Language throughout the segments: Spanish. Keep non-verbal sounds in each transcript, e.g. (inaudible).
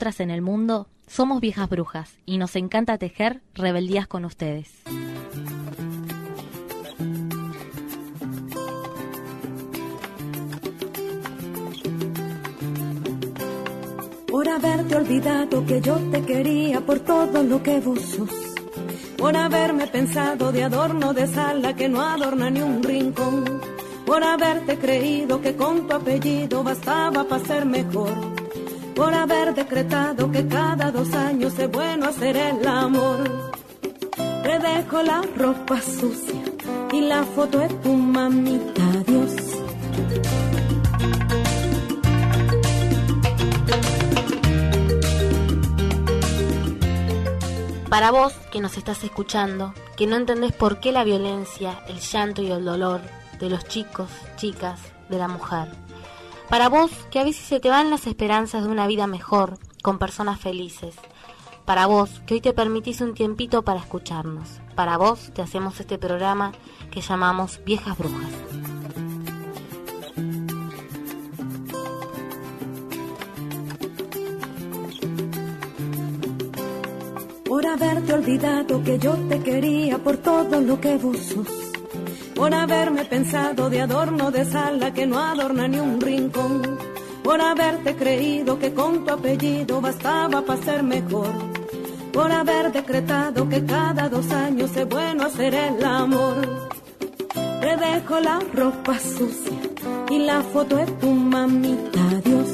en el mundo, somos viejas brujas y nos encanta tejer rebeldías con ustedes. Por haberte olvidado que yo te quería por todo lo que vos sos. Por haberme pensado de adorno de sala que no adorna ni un rincón. Por haberte creído que con tu apellido bastaba para ser mejor. Por haber decretado que cada dos años es bueno hacer el amor. Te dejo la ropa sucia y la foto de tu mamita, Dios. Para vos que nos estás escuchando, que no entendés por qué la violencia, el llanto y el dolor de los chicos, chicas, de la mujer. Para vos que a veces se te van las esperanzas de una vida mejor, con personas felices. Para vos que hoy te permitís un tiempito para escucharnos. Para vos te hacemos este programa que llamamos Viejas Brujas. por haberte olvidado que yo te quería por todo lo que vos por haberme pensado de adorno de sala que no adorna ni un rincón, por haberte creído que con tu apellido bastaba para ser mejor, por haber decretado que cada dos años es bueno hacer el amor. Te dejo la ropa sucia y la foto de tu mamita, Dios.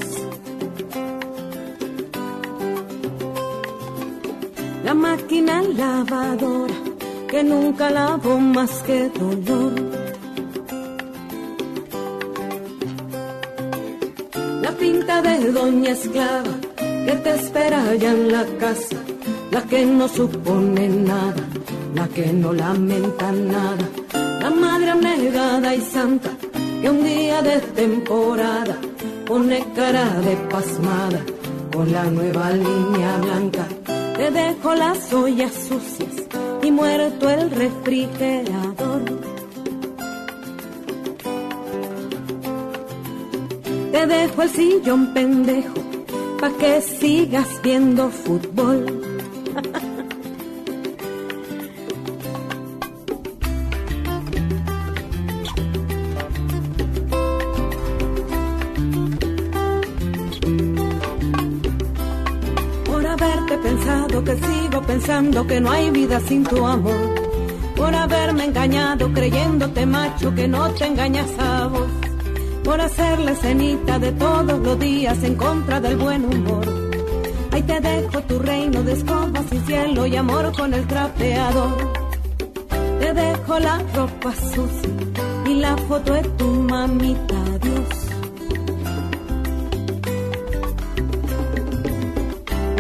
la máquina lavadora que nunca lavó más que dolor. La pinta de doña esclava que te espera allá en la casa, la que no supone nada, la que no lamenta nada, la madre abnegada y santa que un día de temporada pone cara de pasmada con la nueva línea blanca te dejo las ollas sucias muerto el refrigerador. Te dejo el sillón pendejo pa' que sigas viendo fútbol. (laughs) que no hay vida sin tu amor. Por haberme engañado creyéndote macho que no te engañas a vos. Por hacerle cenita de todos los días en contra del buen humor. Ahí te dejo tu reino de escobas y cielo y amor con el trapeador. Te dejo la ropa sucia y la foto de tu mamita, Dios.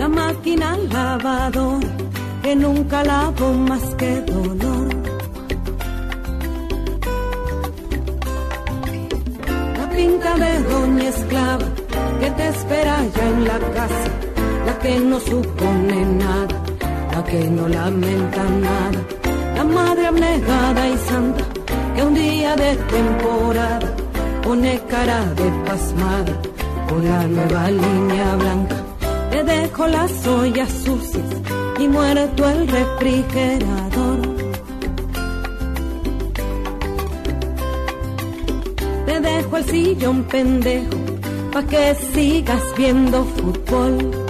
máquina lavador que nunca lavo más que dolor. La pinta de doña esclava que te espera ya en la casa, la que no supone nada, la que no lamenta nada, la madre abnegada y santa que un día de temporada pone cara de pasmada con la nueva línea blanca te dejo las ollas sucias y muerto el refrigerador. Te dejo el sillón pendejo pa' que sigas viendo fútbol.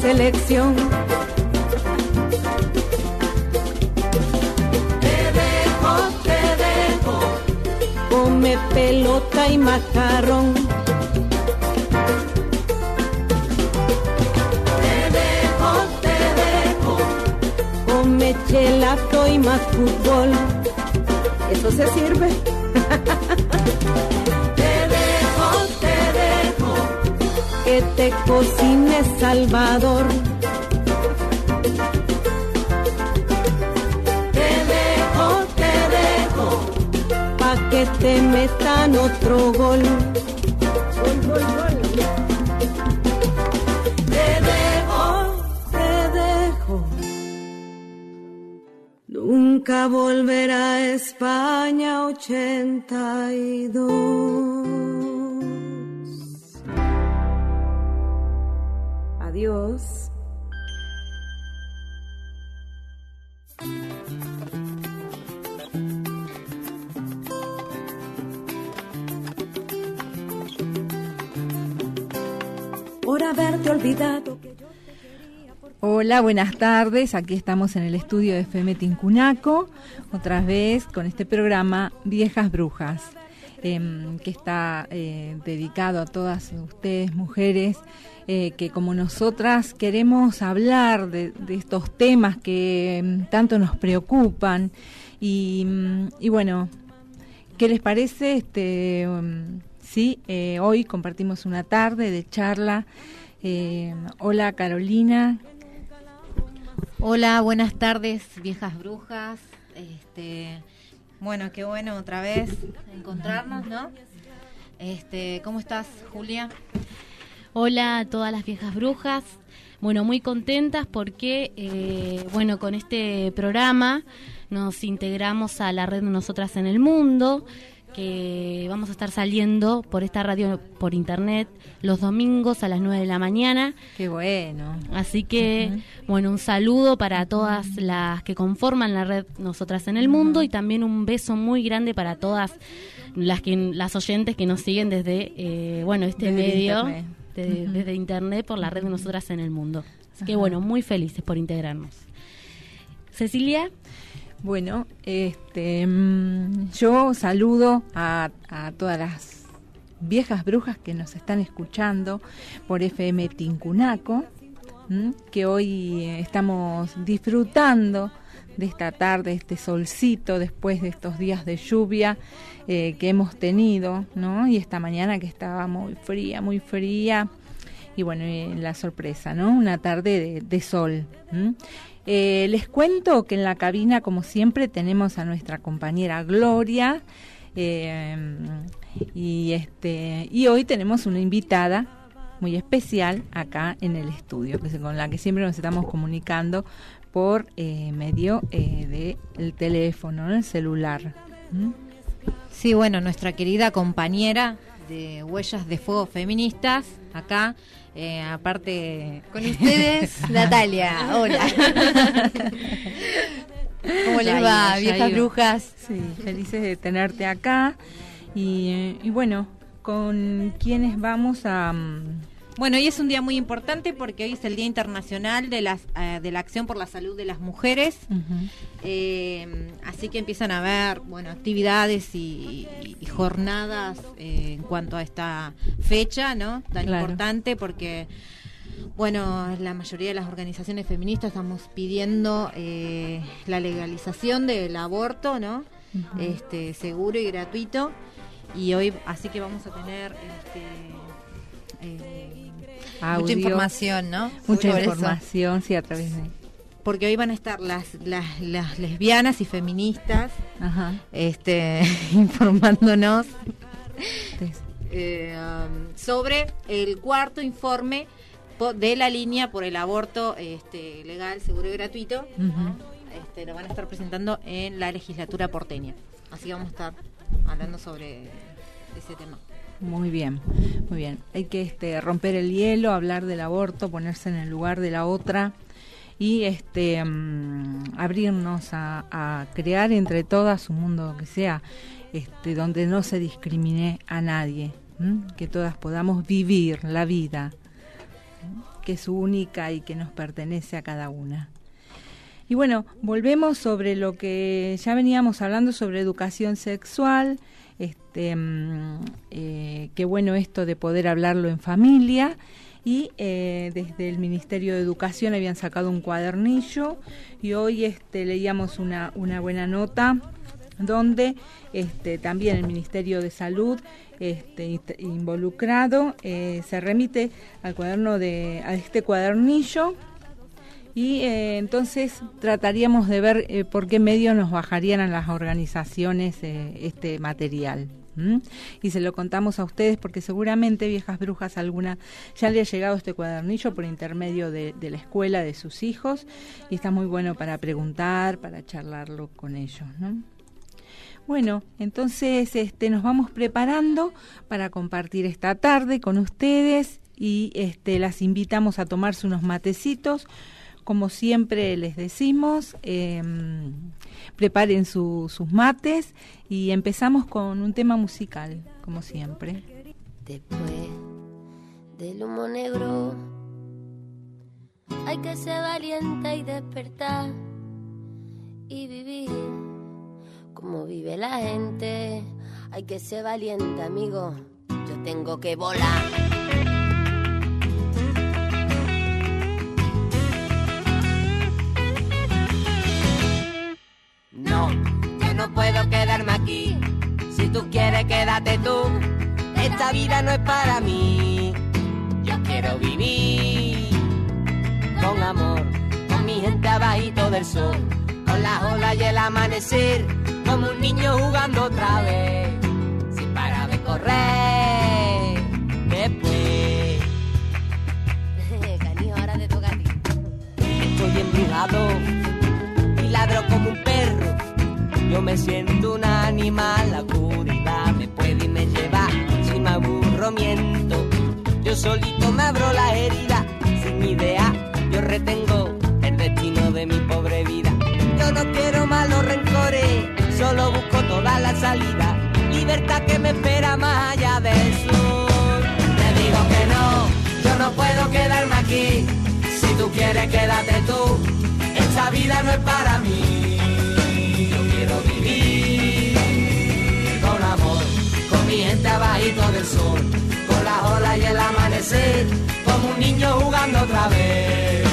Selección. Te dejo, te dejo. Come pelota y macarrón. Te dejo, te dejo. Come chelato y más fútbol. Eso se sirve. (laughs) te cocine Salvador. Te dejo, te dejo, pa' que te metan otro gol. Hola, buenas tardes. Aquí estamos en el estudio de FM Tincunaco, otra vez con este programa Viejas Brujas, em, que está eh, dedicado a todas ustedes, mujeres, eh, que como nosotras queremos hablar de, estos temas que em, tanto nos preocupan. Y, y, bueno, ¿qué les parece? Este, em, sí, eh, hoy compartimos una tarde de charla. hola Carolina, Hola, buenas tardes, viejas brujas. Este, bueno, qué bueno otra vez encontrarnos, ¿no? Este, ¿cómo estás, Julia? Hola a todas las viejas brujas. Bueno, muy contentas porque, eh, bueno, con este programa nos integramos a la red de Nosotras en el Mundo que vamos a estar saliendo por esta radio por internet los domingos a las 9 de la mañana. Qué bueno. Así que, bueno, un saludo para todas las que conforman la red Nosotras en el Mundo y también un beso muy grande para todas las que las oyentes que nos siguen desde, eh, bueno, este medio, desde internet por la red de Nosotras en el Mundo. Así que, bueno, muy felices por integrarnos. Cecilia. Bueno, este, mm, yo saludo a, todas las viejas brujas que nos están escuchando por FM Tincunaco, que hoy estamos disfrutando de esta tarde, este solcito después de estos días de lluvia eh, que hemos tenido, ¿no? Y esta mañana que estaba muy fría, muy fría. Y bueno, la sorpresa, ¿no? Una tarde de, sol. Eh, les cuento que en la cabina, como siempre, tenemos a nuestra compañera Gloria. Eh, y, este, y hoy tenemos una invitada muy especial acá en el estudio, con la que siempre nos estamos comunicando por eh, medio del teléfono, el celular. Sí, bueno, nuestra querida compañera de Huellas de Fuego Feministas, acá, eh, aparte con ustedes, (laughs) Natalia. Hola. ¿Cómo les va, viejas brujas? Sí, felices de tenerte acá. Y, y bueno, con quienes vamos a... Mm, bueno, hoy es un día muy importante porque hoy es el Día Internacional de, las, eh, de la Acción por la Salud de las Mujeres. Eh, así que empiezan a haber bueno, actividades y, jornadas eh, en cuanto a esta fecha ¿no? tan importante porque bueno, la mayoría de las organizaciones feministas estamos pidiendo la legalización del aborto, ¿no? Este seguro y gratuito. Y hoy, así que vamos a tener este, mucha información, ¿no? Mucha información, sí, a través de porque hoy van a estar las, las, lesbianas y feministas este (laughs) informándonos eh, um, sobre el cuarto informe de la línea por el aborto este, legal, seguro y gratuito. este, lo van a estar presentando en la legislatura porteña. Así vamos a estar hablando sobre ese tema. Muy bien, muy bien. Hay que este, romper el hielo, hablar del aborto, ponerse en el lugar de la otra y este mm, abrirnos a, crear entre todas un mundo que sea este, donde no se discrimine a nadie, que todas podamos vivir la vida que es única y que nos pertenece a cada una. Y bueno, volvemos sobre lo que ya veníamos hablando sobre educación sexual este, mm, eh, qué bueno esto de poder hablarlo en familia. Y eh, desde el Ministerio de Educación habían sacado un cuadernillo y hoy este, leíamos una, buena nota donde este, también el Ministerio de Salud involucrado eh, se remite al cuaderno de a este cuadernillo y eh, entonces trataríamos de ver eh, por qué medio nos bajarían a las organizaciones eh, este material. Y se lo contamos a ustedes porque seguramente, viejas brujas, alguna ya le ha llegado este cuadernillo por intermedio de, la escuela de sus hijos y está muy bueno para preguntar, para charlarlo con ellos. Bueno, entonces este, nos vamos preparando para compartir esta tarde con ustedes y este, las invitamos a tomarse unos matecitos. Como siempre les decimos, em, preparen sus mates y empezamos con un tema musical, como siempre. Después del humo negro, hay que ser valiente y despertar y vivir como vive la gente. Hay que ser valiente, amigo. Yo tengo que volar. Aquí. Si tú quieres, quédate tú. Esta vida no es para mí. Yo quiero vivir con amor, con mi gente abajito del sol, con las olas y el amanecer, como un niño jugando otra vez, sin parar de correr. Después, (laughs) Canijo, ahora te toca a ti. Estoy embrujado y ladro como yo me siento un animal, la me puede y me lleva. Si me aburro, miento. Yo solito me abro la herida. Sin idea, yo retengo el destino de mi pobre vida. Yo no quiero malos rencores, solo busco toda la salida. Libertad que me espera más allá del sur. Te digo que no, yo no puedo quedarme aquí. Si tú quieres, quédate tú. Esta vida no es para mí. Abajito del sol, con las olas y el amanecer, como un niño jugando otra vez,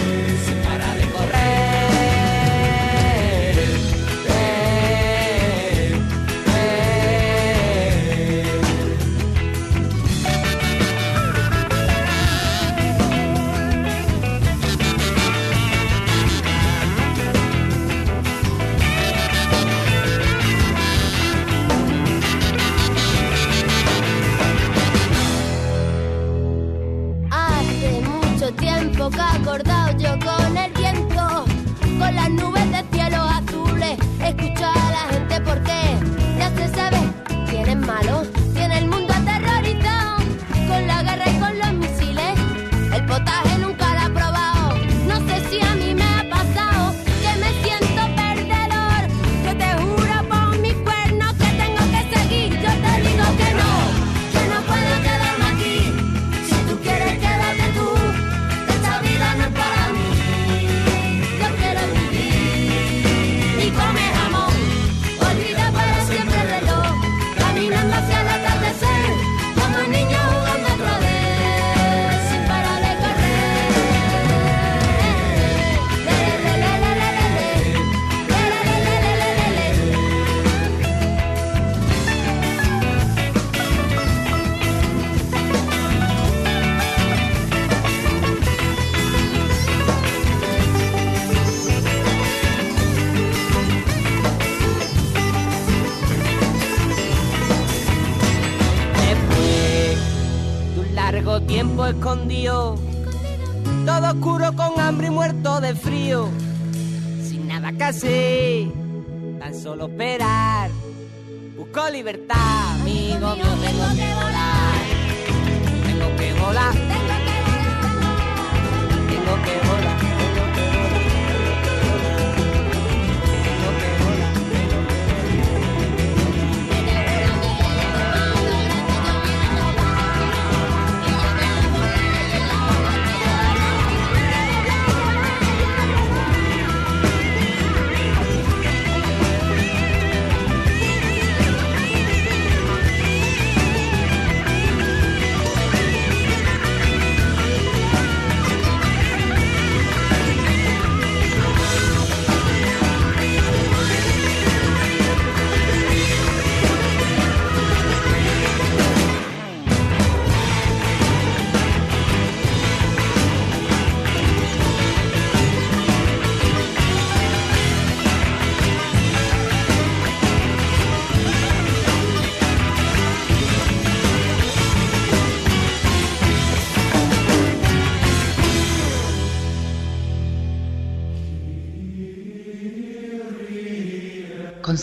escondido, todo oscuro con hambre y muerto de frío, sin nada que hacer, tan solo esperar. Busco libertad, amigo mío, tengo que volar, tengo que volar, tengo que volar.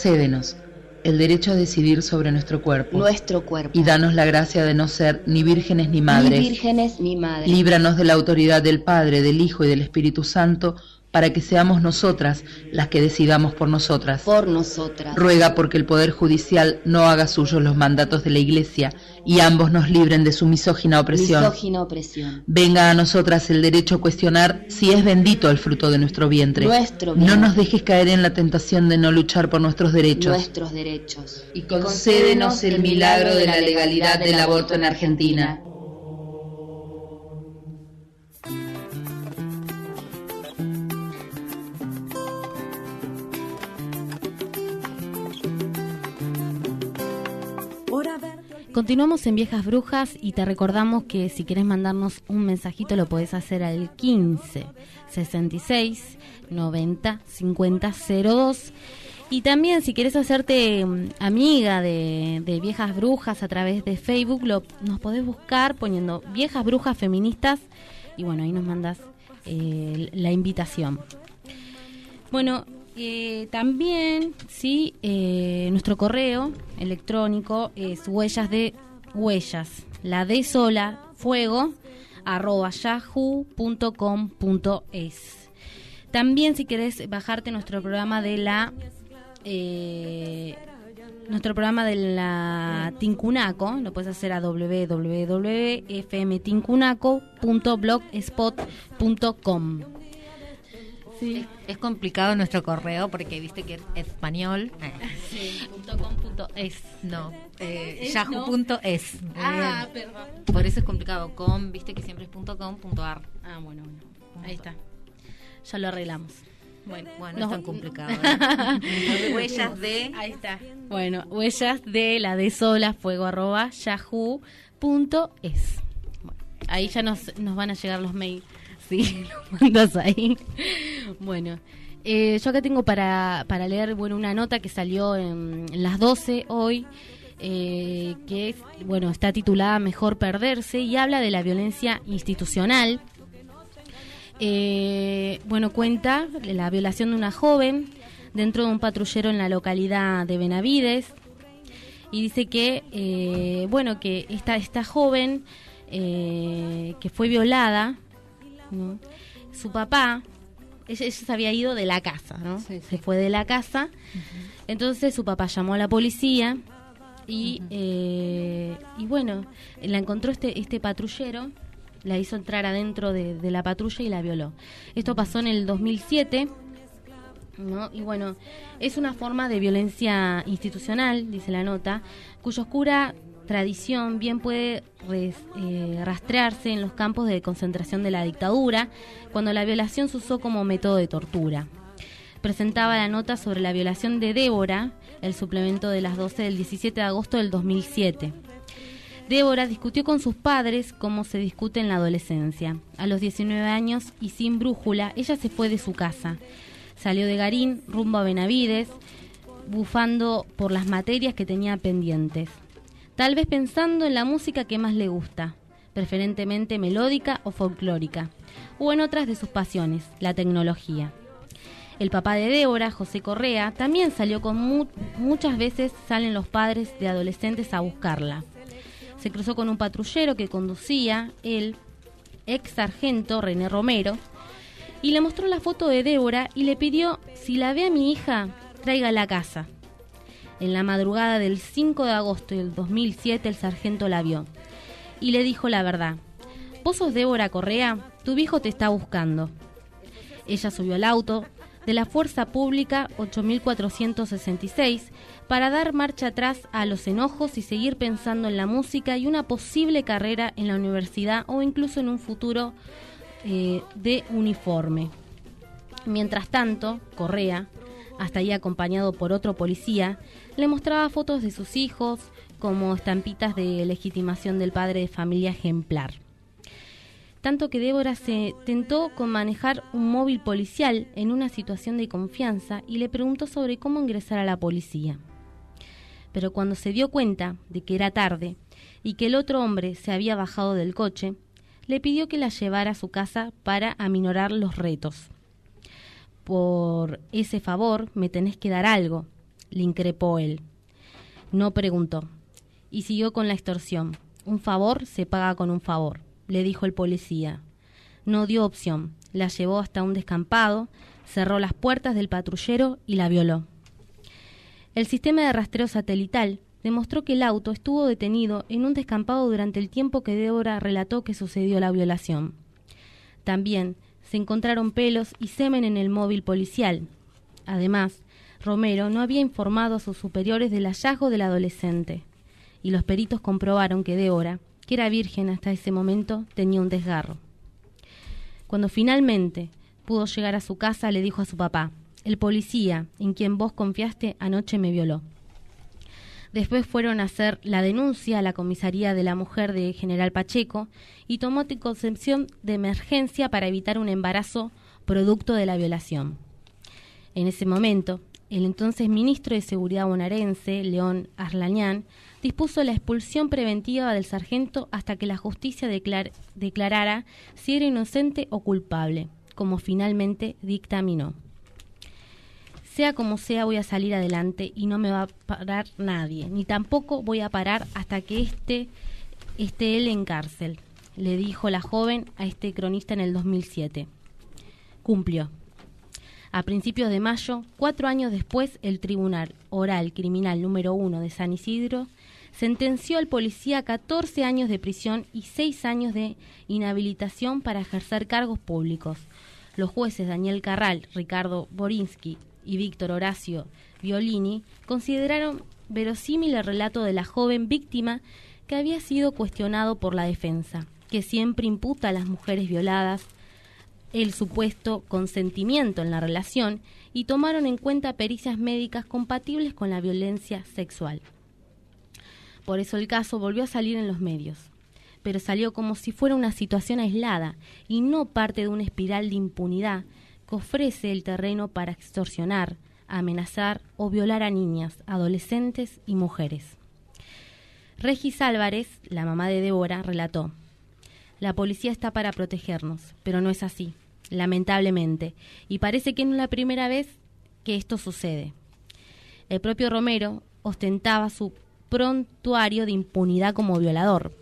Concédenos el derecho a decidir sobre nuestro cuerpo. Nuestro cuerpo. Y danos la gracia de no ser ni vírgenes ni madres. Ni vírgenes ni madres. Líbranos de la autoridad del Padre, del Hijo y del Espíritu Santo para que seamos nosotras las que decidamos por nosotras. Por nosotras. Ruega porque el Poder Judicial no haga suyos los mandatos de la Iglesia y ambos nos libren de su misógina opresión. Misógina opresión. Venga a nosotras el derecho a cuestionar si es bendito el fruto de nuestro vientre. Nuestro vientre. No nos dejes caer en la tentación de no luchar por nuestros derechos. Nuestros derechos. Y concédenos el milagro de la legalidad del aborto en Argentina. Continuamos en Viejas Brujas y te recordamos que si quieres mandarnos un mensajito lo podés hacer al 15 66 90 50 02. Y también si quieres hacerte mm, amiga de, de, Viejas Brujas a través de Facebook, lo, nos podés buscar poniendo Viejas Brujas Feministas y bueno, ahí nos mandas eh, la invitación. Bueno, eh, también, sí, eh, nuestro correo electrónico es huellas de huellas, la de sola, fuego, arroba yahoo.com.es. También si querés bajarte nuestro programa de la... Eh, nuestro programa de la Tincunaco, lo puedes hacer a www.fmtincunaco.blogspot.com. Sí. Es complicado nuestro correo porque viste que es español. Sí, .com .es. No, eh, yahoo.es. Ah, perdón. Por eso es complicado. Com, viste que siempre es .com.ar. Ah, bueno, bueno. Ahí está. Ya lo arreglamos. Bueno, bueno no es tan complicado. ¿eh? (laughs) huellas de. Ahí está. Bueno, huellas de la de sola fuego arroba yahoo.es. Bueno, ahí ya nos, nos van a llegar los mails. Sí, (laughs) lo mandas ahí. Bueno, eh, yo acá tengo para, para leer bueno una nota que salió en, las 12 hoy. Eh, que es, bueno está titulada Mejor perderse y habla de la violencia institucional. Eh, bueno, cuenta la violación de una joven dentro de un patrullero en la localidad de Benavides y dice que, eh, bueno, que esta, esta joven eh, que fue violada, ¿no? su papá, ella, ella, se había ido de la casa, ¿no? Sí, sí. Se fue de la casa, entonces su papá llamó a la policía y, eh, y bueno, la encontró este, este patrullero, la hizo entrar adentro de, de la patrulla y la violó. Esto pasó en el 2007. ¿No? Y bueno, es una forma de violencia institucional, dice la nota, cuya oscura tradición bien puede eh, rastrearse en los campos de concentración de la dictadura, cuando la violación se usó como método de tortura. Presentaba la nota sobre la violación de Débora, el suplemento de las 12 del 17 de agosto del 2007. Débora discutió con sus padres cómo se discute en la adolescencia. A los 19 años y sin brújula, ella se fue de su casa. Salió de Garín rumbo a Benavides, bufando por las materias que tenía pendientes. Tal vez pensando en la música que más le gusta, preferentemente melódica o folclórica, o en otras de sus pasiones, la tecnología. El papá de Débora, José Correa, también salió con mu muchas veces salen los padres de adolescentes a buscarla. Se cruzó con un patrullero que conducía el ex sargento René Romero y le mostró la foto de Débora y le pidió si la ve a mi hija, traiga a casa. En la madrugada del 5 de agosto del 2007 el sargento la vio y le dijo la verdad. ¿Vos sos Débora Correa? Tu viejo te está buscando. Ella subió al auto de la Fuerza Pública 8466 para dar marcha atrás a los enojos y seguir pensando en la música y una posible carrera en la universidad o incluso en un futuro eh, de uniforme. Mientras tanto, Correa, hasta ahí acompañado por otro policía, le mostraba fotos de sus hijos como estampitas de legitimación del padre de familia ejemplar. Tanto que Débora se tentó con manejar un móvil policial en una situación de confianza y le preguntó sobre cómo ingresar a la policía. Pero cuando se dio cuenta de que era tarde y que el otro hombre se había bajado del coche, le pidió que la llevara a su casa para aminorar los retos. Por ese favor me tenés que dar algo, le increpó él. No preguntó. Y siguió con la extorsión. Un favor se paga con un favor, le dijo el policía. No dio opción. La llevó hasta un descampado, cerró las puertas del patrullero y la violó. El sistema de rastreo satelital demostró que el auto estuvo detenido en un descampado durante el tiempo que Débora relató que sucedió la violación. También se encontraron pelos y semen en el móvil policial. Además, Romero no había informado a sus superiores del hallazgo del adolescente, y los peritos comprobaron que Débora, que era virgen hasta ese momento, tenía un desgarro. Cuando finalmente pudo llegar a su casa, le dijo a su papá, el policía en quien vos confiaste anoche me violó. Después fueron a hacer la denuncia a la comisaría de la mujer de General Pacheco y tomó anticoncepción de emergencia para evitar un embarazo producto de la violación. En ese momento, el entonces ministro de Seguridad bonaerense, León Arlañán, dispuso la expulsión preventiva del sargento hasta que la justicia declarara si era inocente o culpable, como finalmente dictaminó. Sea como sea, voy a salir adelante y no me va a parar nadie, ni tampoco voy a parar hasta que esté, esté él en cárcel, le dijo la joven a este cronista en el 2007. Cumplió. A principios de mayo, cuatro años después, el Tribunal Oral Criminal número uno de San Isidro sentenció al policía a 14 años de prisión y 6 años de inhabilitación para ejercer cargos públicos. Los jueces Daniel Carral, Ricardo Borinsky y Víctor Horacio Violini consideraron verosímil el relato de la joven víctima que había sido cuestionado por la defensa, que siempre imputa a las mujeres violadas el supuesto consentimiento en la relación y tomaron en cuenta pericias médicas compatibles con la violencia sexual. Por eso el caso volvió a salir en los medios, pero salió como si fuera una situación aislada y no parte de una espiral de impunidad que ofrece el terreno para extorsionar, amenazar o violar a niñas, adolescentes y mujeres. Regis Álvarez, la mamá de Débora, relató, La policía está para protegernos, pero no es así, lamentablemente, y parece que no es la primera vez que esto sucede. El propio Romero ostentaba su prontuario de impunidad como violador.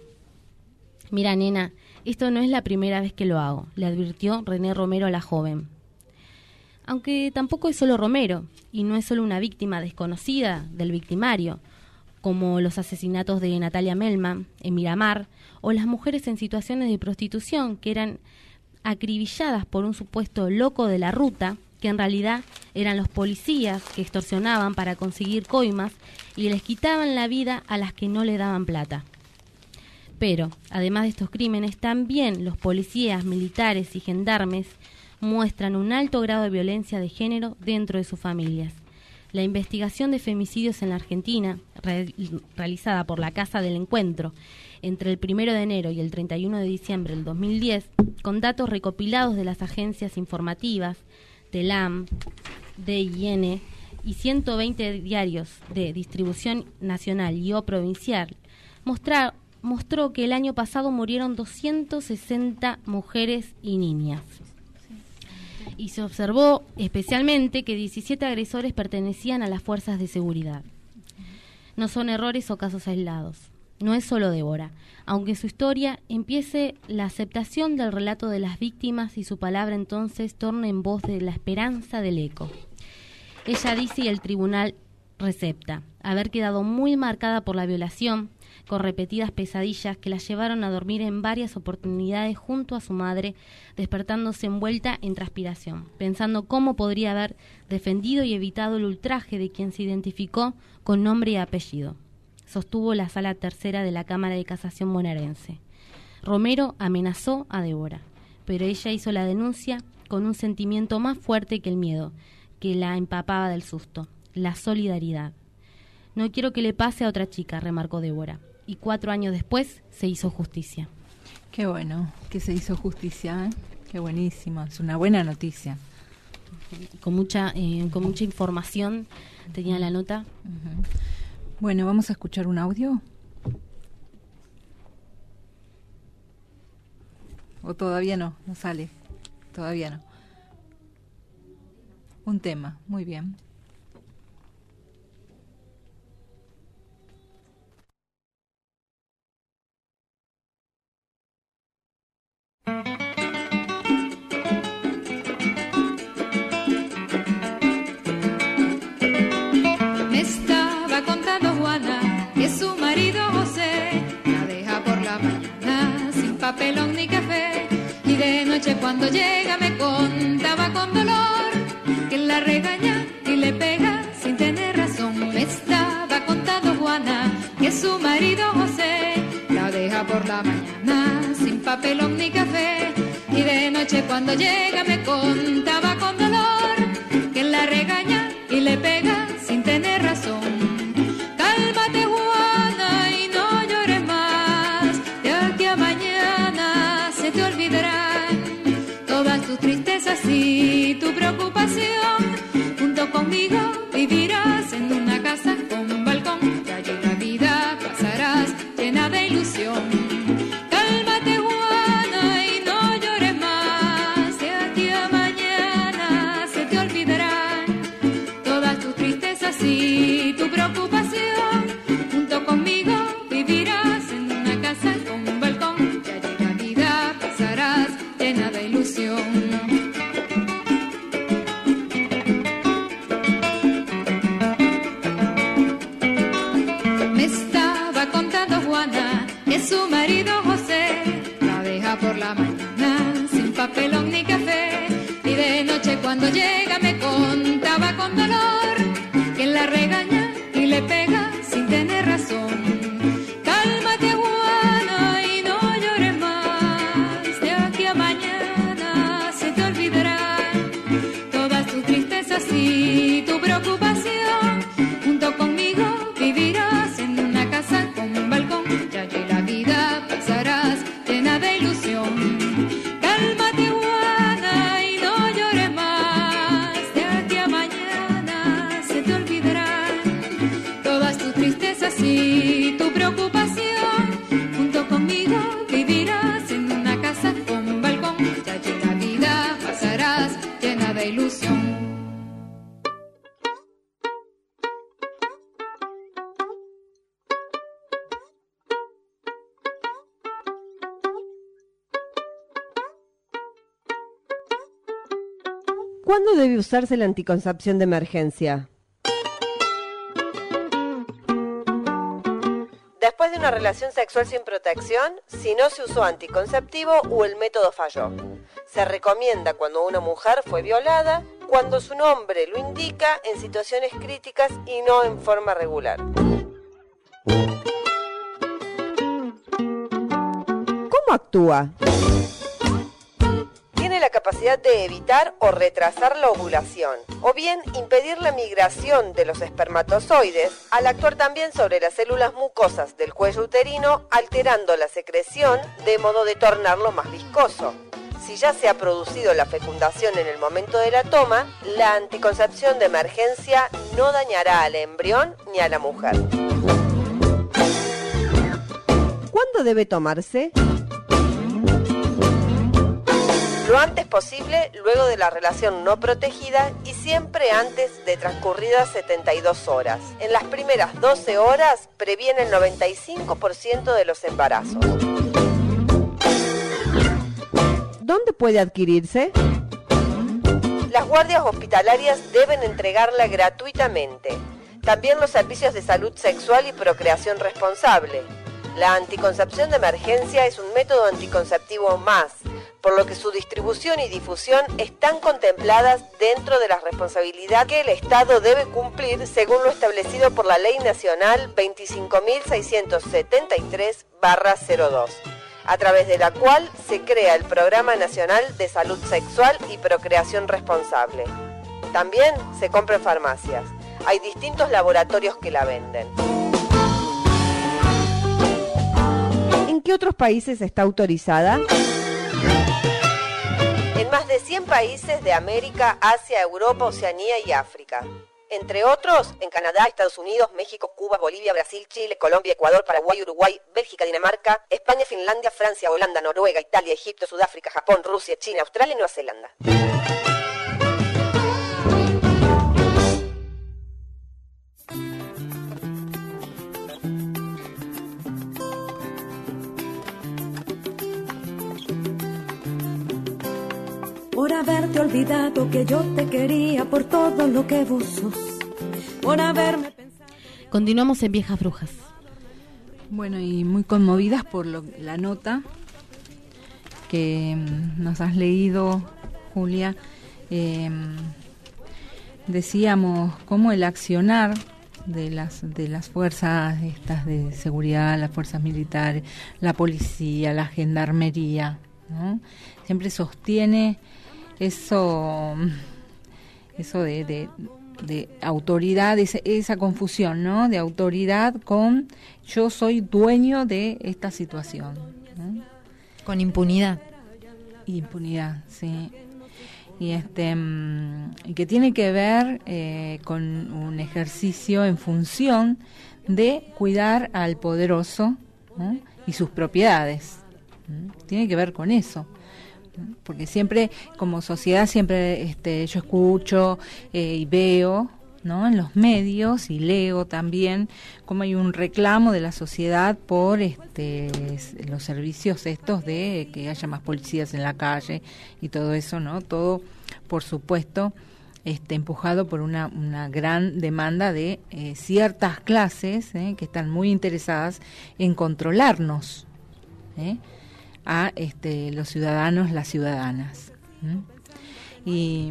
Mira, nena, esto no es la primera vez que lo hago, le advirtió René Romero a la joven aunque tampoco es solo Romero, y no es solo una víctima desconocida del victimario, como los asesinatos de Natalia Melman en Miramar, o las mujeres en situaciones de prostitución que eran acribilladas por un supuesto loco de la ruta, que en realidad eran los policías que extorsionaban para conseguir coimas y les quitaban la vida a las que no le daban plata. Pero, además de estos crímenes, también los policías, militares y gendarmes muestran un alto grado de violencia de género dentro de sus familias. La investigación de femicidios en la Argentina, realizada por la Casa del Encuentro entre el 1 de enero y el 31 de diciembre del 2010, con datos recopilados de las agencias informativas, TELAM, DIN y 120 diarios de distribución nacional y o provincial, mostró que el año pasado murieron 260 mujeres y niñas y se observó especialmente que 17 agresores pertenecían a las fuerzas de seguridad. No son errores o casos aislados. No es solo Débora, aunque su historia empiece la aceptación del relato de las víctimas y su palabra entonces torne en voz de la esperanza del eco. Ella dice y el tribunal recepta haber quedado muy marcada por la violación, con repetidas pesadillas que la llevaron a dormir en varias oportunidades junto a su madre, despertándose envuelta en transpiración, pensando cómo podría haber defendido y evitado el ultraje de quien se identificó con nombre y apellido. Sostuvo la sala tercera de la Cámara de Casación bonaerense. Romero amenazó a Débora, pero ella hizo la denuncia con un sentimiento más fuerte que el miedo, que la empapaba del susto, la solidaridad. No quiero que le pase a otra chica, remarcó Débora y cuatro años después se hizo justicia. Qué bueno que se hizo justicia, ¿eh? qué buenísimo, es una buena noticia. Con mucha, eh, con mucha información tenía la nota. Bueno, vamos a escuchar un audio. ¿O todavía no? No sale. Todavía no. Un tema, muy bien. que su marido José la deja por la mañana sin papelón ni café. Y de noche cuando llega me contaba con dolor que la regaña y le pega sin tener razón. Me estaba contando Juana que su marido José la deja por la mañana sin papelón ni café. Y de noche cuando llega me contaba con dolor que la regaña y le pega llega usarse la anticoncepción de emergencia? Después de una relación sexual sin protección, si no se usó anticonceptivo o el método falló. Se recomienda cuando una mujer fue violada, cuando su nombre lo indica en situaciones críticas y no en forma regular. ¿Cómo actúa? De evitar o retrasar la ovulación, o bien impedir la migración de los espermatozoides, al actuar también sobre las células mucosas del cuello uterino, alterando la secreción de modo de tornarlo más viscoso. Si ya se ha producido la fecundación en el momento de la toma, la anticoncepción de emergencia no dañará al embrión ni a la mujer. ¿Cuándo debe tomarse? Lo antes posible luego de la relación no protegida y siempre antes de transcurridas 72 horas. En las primeras 12 horas previene el 95% de los embarazos. ¿Dónde puede adquirirse? Las guardias hospitalarias deben entregarla gratuitamente. También los servicios de salud sexual y procreación responsable. La anticoncepción de emergencia es un método anticonceptivo más, por lo que su distribución y difusión están contempladas dentro de la responsabilidad que el Estado debe cumplir según lo establecido por la Ley Nacional 25.673-02, a través de la cual se crea el Programa Nacional de Salud Sexual y Procreación Responsable. También se compra en farmacias. Hay distintos laboratorios que la venden. ¿En qué otros países está autorizada? En más de 100 países de América, Asia, Europa, Oceanía y África. Entre otros, en Canadá, Estados Unidos, México, Cuba, Bolivia, Brasil, Chile, Colombia, Ecuador, Paraguay, Uruguay, Bélgica, Dinamarca, España, Finlandia, Francia, Holanda, Noruega, Italia, Egipto, Sudáfrica, Japón, Rusia, China, Australia y Nueva Zelanda. Por haberte olvidado que yo te quería por todo lo que vos sos, por haberme pensado. Continuamos en Viejas Brujas. Bueno, y muy conmovidas por lo- la nota que mm, nos has leído, Julia, eh, decíamos cómo el accionar de las de las fuerzas estas de seguridad, las fuerzas militares, la policía, la gendarmería, ¿no? siempre sostiene eso eso de, de, de autoridad, esa, esa confusión, ¿no? De autoridad con yo soy dueño de esta situación. ¿no? Con impunidad. Impunidad, sí. Y este mm, y que tiene que ver eh, con un ejercicio en función de cuidar al poderoso ¿no? y sus propiedades. ¿no? Tiene que ver con eso porque siempre como sociedad siempre este, yo escucho eh, y veo ¿no? en los medios y leo también cómo hay un reclamo de la sociedad por este, los servicios estos de que haya más policías en la calle y todo eso, ¿no? Todo, por supuesto, este, empujado por una, una gran demanda de eh, ciertas clases eh, que están muy interesadas en controlarnos. ¿eh? A este, los ciudadanos, las ciudadanas. Y,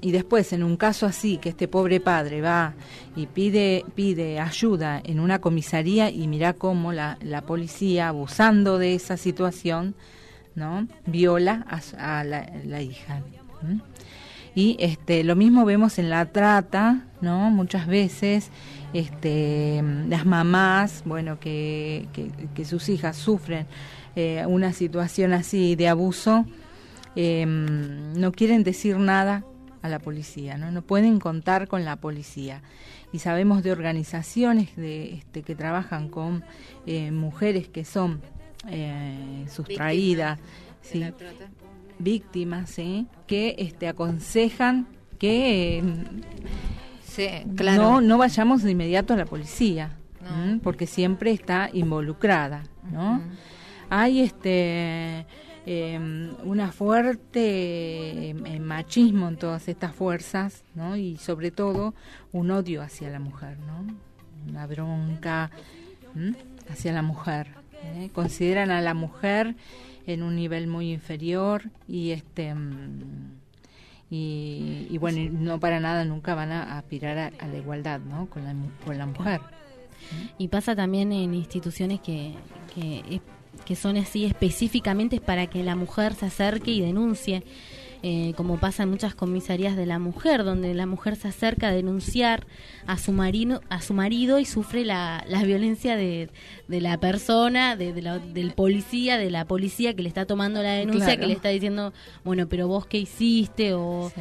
y, después, en un caso así, que este pobre padre va y pide, pide ayuda en una comisaría y mira cómo la, la policía, abusando de esa situación, ¿no? viola a, la, la, hija. Y este, lo mismo vemos en la trata, ¿no? Muchas veces este, las mamás, bueno, que, que, que sus hijas sufren eh, una situación así de abuso, eh, no quieren decir nada a la policía, ¿no? no pueden contar con la policía. Y sabemos de organizaciones de, este, que trabajan con eh, mujeres que son eh, sustraídas, ¿sí? víctimas, ¿sí? que este, aconsejan que sí, claro. no, no vayamos de inmediato a la policía, no. porque siempre está involucrada. ¿no? Uh -huh hay este eh, una fuerte eh, machismo en todas estas fuerzas, ¿no? Y sobre todo un odio hacia la mujer, ¿no? Una bronca hacia la mujer. ¿eh? Consideran a la mujer en un nivel muy inferior y este y, y bueno, no para nada nunca van a aspirar a, a la igualdad, ¿no? Con la, con la mujer. Y pasa también en instituciones que, que que son así específicamente para que la mujer se acerque y denuncie, eh, como pasa en muchas comisarías de la mujer, donde la mujer se acerca a denunciar a su marido, a su marido y sufre la, la violencia de, de, la persona, de, de la, del policía, de la policía que le está tomando la denuncia, claro. que le está diciendo, bueno, pero vos qué hiciste o... Sí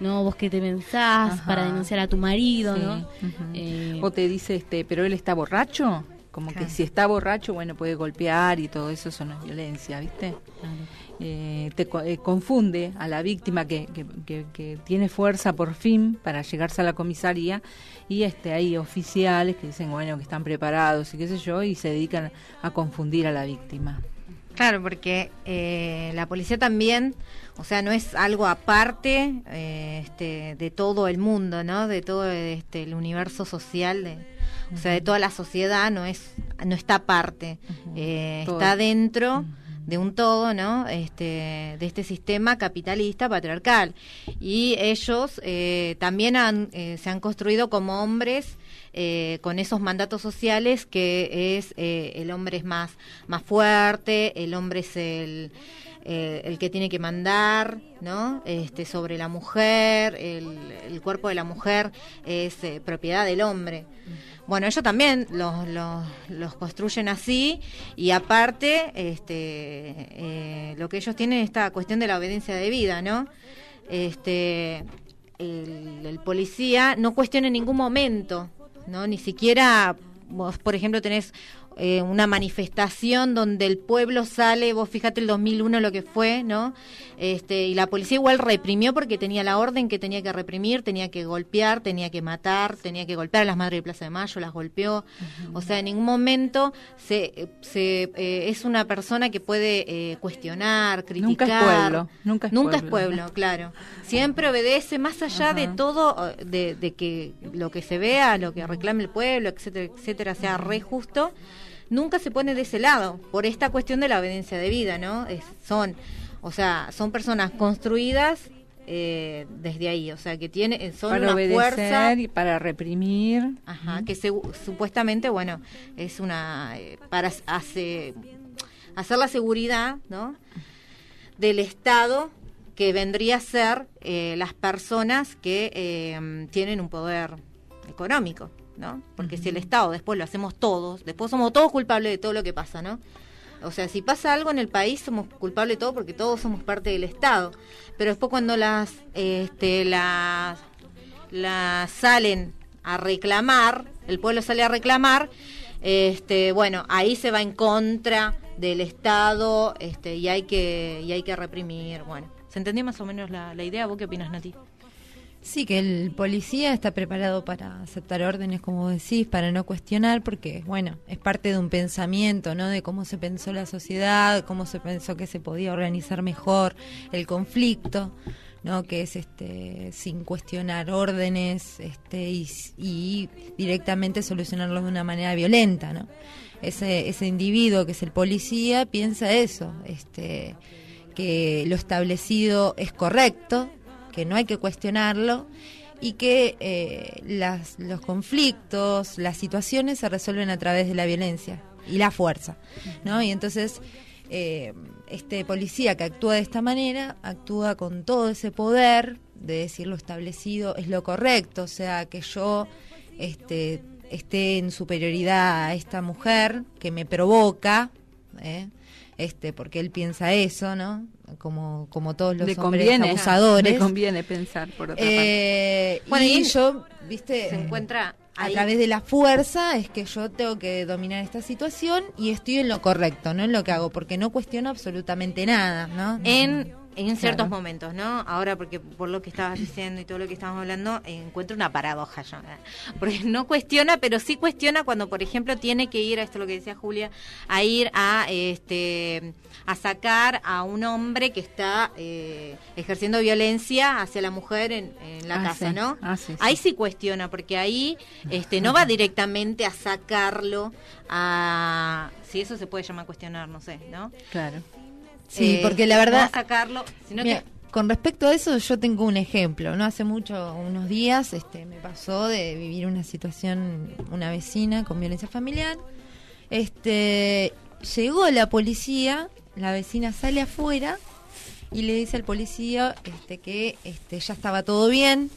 no vos qué te pensás Ajá. para denunciar a tu marido, sí. ¿no? Uh -huh. eh, o te dice este, pero él está borracho como claro. que si está borracho, bueno, puede golpear y todo eso, eso no es violencia, ¿viste? Claro. Eh, te eh, confunde a la víctima que, que, que, que, tiene fuerza por fin para llegarse a la comisaría y este hay oficiales que dicen, bueno, que están preparados y qué sé yo, y se dedican a confundir a la víctima. Claro, porque eh, la policía también, o sea, no es algo aparte eh, este, de todo el mundo, ¿no? De todo este, el universo social, de, o sea, de toda la sociedad, no es, no está aparte, eh, está dentro. De un todo, ¿no? Este, de este sistema capitalista patriarcal. Y ellos eh, también han, eh, se han construido como hombres eh, con esos mandatos sociales que es eh, el hombre es más, más fuerte, el hombre es el, el que tiene que mandar, ¿no? Este, sobre la mujer, el, el cuerpo de la mujer es propiedad del hombre. Bueno, ellos también los, los, construyen así y aparte, este, eh, lo que ellos tienen es esta cuestión de la obediencia de vida, ¿no? Este, el, el policía no cuestiona en ningún momento, ¿no? Ni siquiera vos, por ejemplo, tenés eh, una manifestación donde el pueblo sale, vos fíjate el 2001 lo que fue, ¿no? Este, y la policía igual reprimió porque tenía la orden que tenía que reprimir, tenía que golpear, tenía que matar, tenía que golpear a las madres de Plaza de Mayo, las golpeó. Uh -huh. O sea, en ningún momento se, se eh, es una persona que puede eh, cuestionar, criticar. Nunca es pueblo. Nunca es Nunca pueblo. es pueblo, claro. Siempre obedece más allá uh -huh. de todo, de, de, que lo que se vea, lo que reclame el pueblo, etcétera, etcétera, sea re justo nunca se pone de ese lado por esta cuestión de la obediencia de vida, ¿no? Es- son, o sea, son personas construidas eh, desde ahí, o sea, que tiene, son para una obedecer fuerza y para reprimir. Ajá, que se- supuestamente, bueno, es una eh, para hace, hacer la seguridad, ¿no? Del Estado que vendría a ser eh, las personas que eh, tienen un poder económico, ¿no? Porque si el Estado después lo hacemos todos, después somos todos culpables de todo lo que pasa, ¿no? O sea, si pasa algo en el país somos culpables de todo porque todos somos parte del Estado. Pero después cuando las, este, las, las salen a reclamar, el pueblo sale a reclamar, este, bueno, ahí se va en contra del Estado, este, y hay que, y hay que reprimir, bueno. ¿Se entendió más o menos la, la idea? ¿Vos qué opinas, Nati? Sí, que el policía está preparado para aceptar órdenes, como decís, para no cuestionar, porque, bueno, es parte de un pensamiento, ¿no? De cómo se pensó la sociedad, cómo se pensó que se podía organizar mejor el conflicto, ¿no? Que es este sin cuestionar órdenes este y, y directamente solucionarlo de una manera violenta, ¿no? Ese, ese individuo que es el policía piensa eso, este que lo establecido es correcto, que no hay que cuestionarlo y que eh, las, los conflictos, las situaciones se resuelven a través de la violencia y la fuerza, ¿no? Y entonces eh, este policía que actúa de esta manera actúa con todo ese poder de decir lo establecido es lo correcto, o sea que yo este, esté en superioridad a esta mujer que me provoca, ¿eh? este porque él piensa eso, ¿no? Como, como todos los le hombres conviene, abusadores. le conviene pensar por otra Eh, Bueno, y y- yo, viste, Se encuentra a través de la fuerza es que yo tengo que dominar esta situación y estoy en lo correcto, no en lo que hago, porque no cuestiono absolutamente nada, ¿no? en, en ciertos Claro. momentos, ¿no? Ahora, porque por lo que estabas diciendo y todo lo que estábamos hablando, encuentro una paradoja yo. ¿eh? Porque no cuestiona, pero sí cuestiona cuando, por ejemplo, tiene que ir, a esto es lo que decía Julia, a ir a este a sacar a un hombre que está eh, ejerciendo violencia hacia la mujer en, en la Ah, casa, sí. ¿no? Ah, sí, sí. Ahí sí cuestiona, porque ahí este no va directamente a sacarlo a... Si eso se puede llamar cuestionar, no sé, ¿no? Claro. Sí, Eh, porque la verdad, sacarlo, sino Mira, que con respecto a eso, yo tengo un ejemplo. No hace mucho, unos días, este, me pasó de vivir una situación, una vecina con violencia familiar. Este, llegó la policía, la vecina sale afuera y le dice al policía, este, que, este, ya estaba todo bien,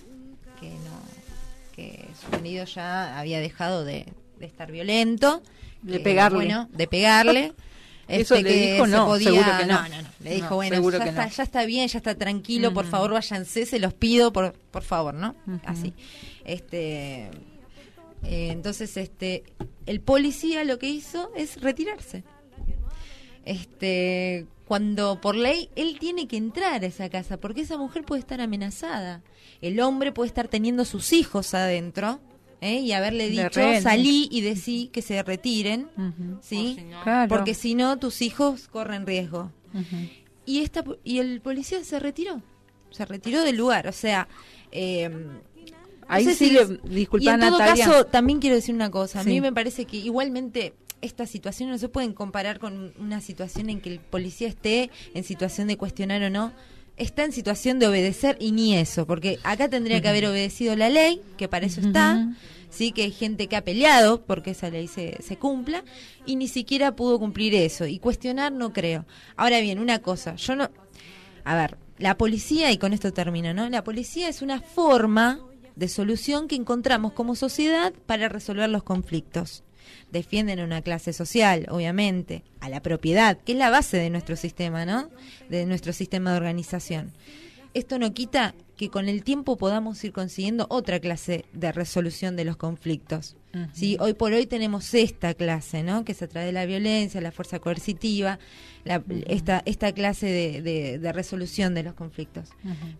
que no, que su marido ya había dejado de, de estar violento, De que, pegarle. bueno, de pegarle. (laughs) Eso le que dijo, se no, seguro que no. no, no. Le dijo, No, bueno, ya que está, ya está bien, ya está tranquilo, por Ujú. favor váyanse, se los pido, por, por favor, ¿no? Así. Este, eh, entonces, este, el policía lo que hizo es retirarse. Este, cuando por ley él tiene que entrar a esa casa, porque esa mujer puede estar amenazada. El hombre puede estar teniendo sus hijos adentro. ¿Eh? Y haberle dicho, salí y decí que se retiren. ¿sí? Claro. Porque si no, tus hijos corren riesgo. Ujú. Y, esta, y el policía se retiró, se retiró del lugar, o sea... eh, no Ahí sé sí si le- disculpa, y en todo caso, también quiero decir una cosa, a mí me parece que igualmente estas situaciones no se pueden comparar con una situación en que el policía esté en situación de cuestionar o no, está en situación de obedecer y ni eso, porque acá tendría que haber obedecido la ley, que para eso está, sí que hay gente que ha peleado porque esa ley se, se cumpla y ni siquiera pudo cumplir eso y cuestionar no creo. Ahora bien una cosa yo no a ver la policía y con esto termino no la policía es una forma de solución que encontramos como sociedad para resolver los conflictos defienden a una clase social, obviamente, a la propiedad, que es la base de nuestro sistema, ¿no? De nuestro sistema de organización. Esto no quita que con el tiempo podamos ir consiguiendo otra clase de resolución de los conflictos. ¿sí? Hoy por hoy tenemos esta clase, ¿no? que es a través de la violencia, la fuerza coercitiva, la- esta, esta clase de, de- de resolución de los conflictos.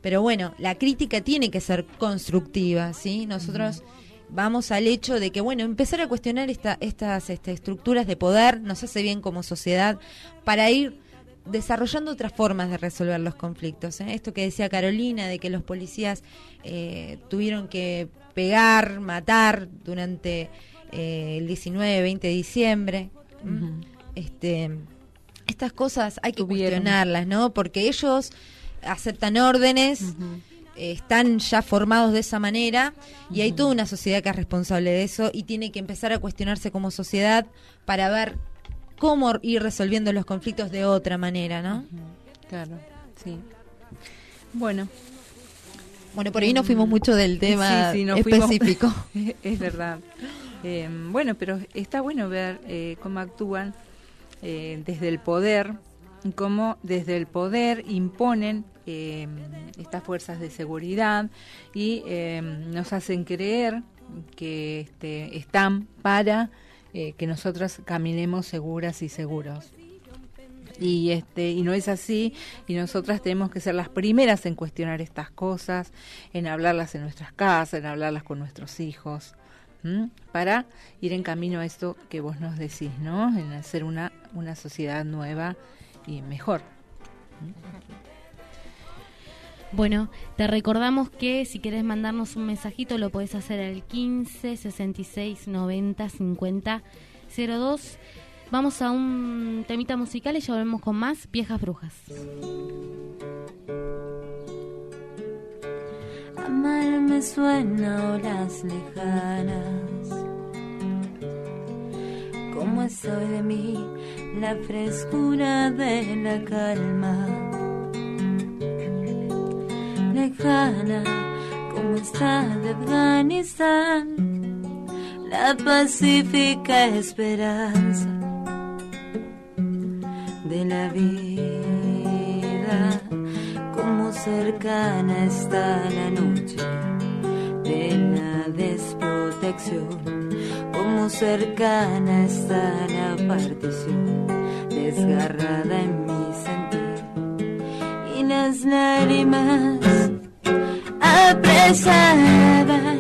Pero bueno, la crítica tiene que ser constructiva, ¿sí? Nosotros vamos al hecho de que, bueno, empezar a cuestionar esta, estas este, estructuras de poder nos hace bien como sociedad para ir desarrollando otras formas de resolver los conflictos. ¿eh? Esto que decía Carolina, de que los policías eh, tuvieron que pegar, matar durante eh, el 19, 20 de diciembre, Este, estas cosas hay que Tuvieron. cuestionarlas, ¿no? Porque ellos aceptan órdenes, están ya formados de esa manera y hay toda una sociedad que es responsable de eso y tiene que empezar a cuestionarse como sociedad para ver cómo ir resolviendo los conflictos de otra manera, ¿no? Claro, sí. Bueno. Bueno, por ahí nos fuimos mucho del tema Sí, sí, fuimos- específico. (laughs) es verdad. Eh, bueno, pero está bueno ver eh, cómo actúan eh, desde el poder, cómo desde el poder imponen eh, estas fuerzas de seguridad y eh, nos hacen creer que este, están para eh, que nosotros caminemos seguras y seguros. Y este y no es así y nosotras tenemos que ser las primeras en cuestionar estas cosas en hablarlas en nuestras casas en hablarlas con nuestros hijos para ir en camino a esto que vos nos decís no en hacer una una sociedad nueva y mejor Bueno, te recordamos que si querés mandarnos un mensajito lo podés hacer al 15 66 90 50 02. Vamos a un temita musical y ya volvemos con más Viejas Brujas. Amar me suena a horas lejanas. Como es hoy de mí la frescura de la calma. Lejana como está de Afganistán, la pacífica esperanza de la vida. Como cercana está la noche desprotección, como cercana está la partición desgarrada en mi sentir. Y las lágrimas apresadas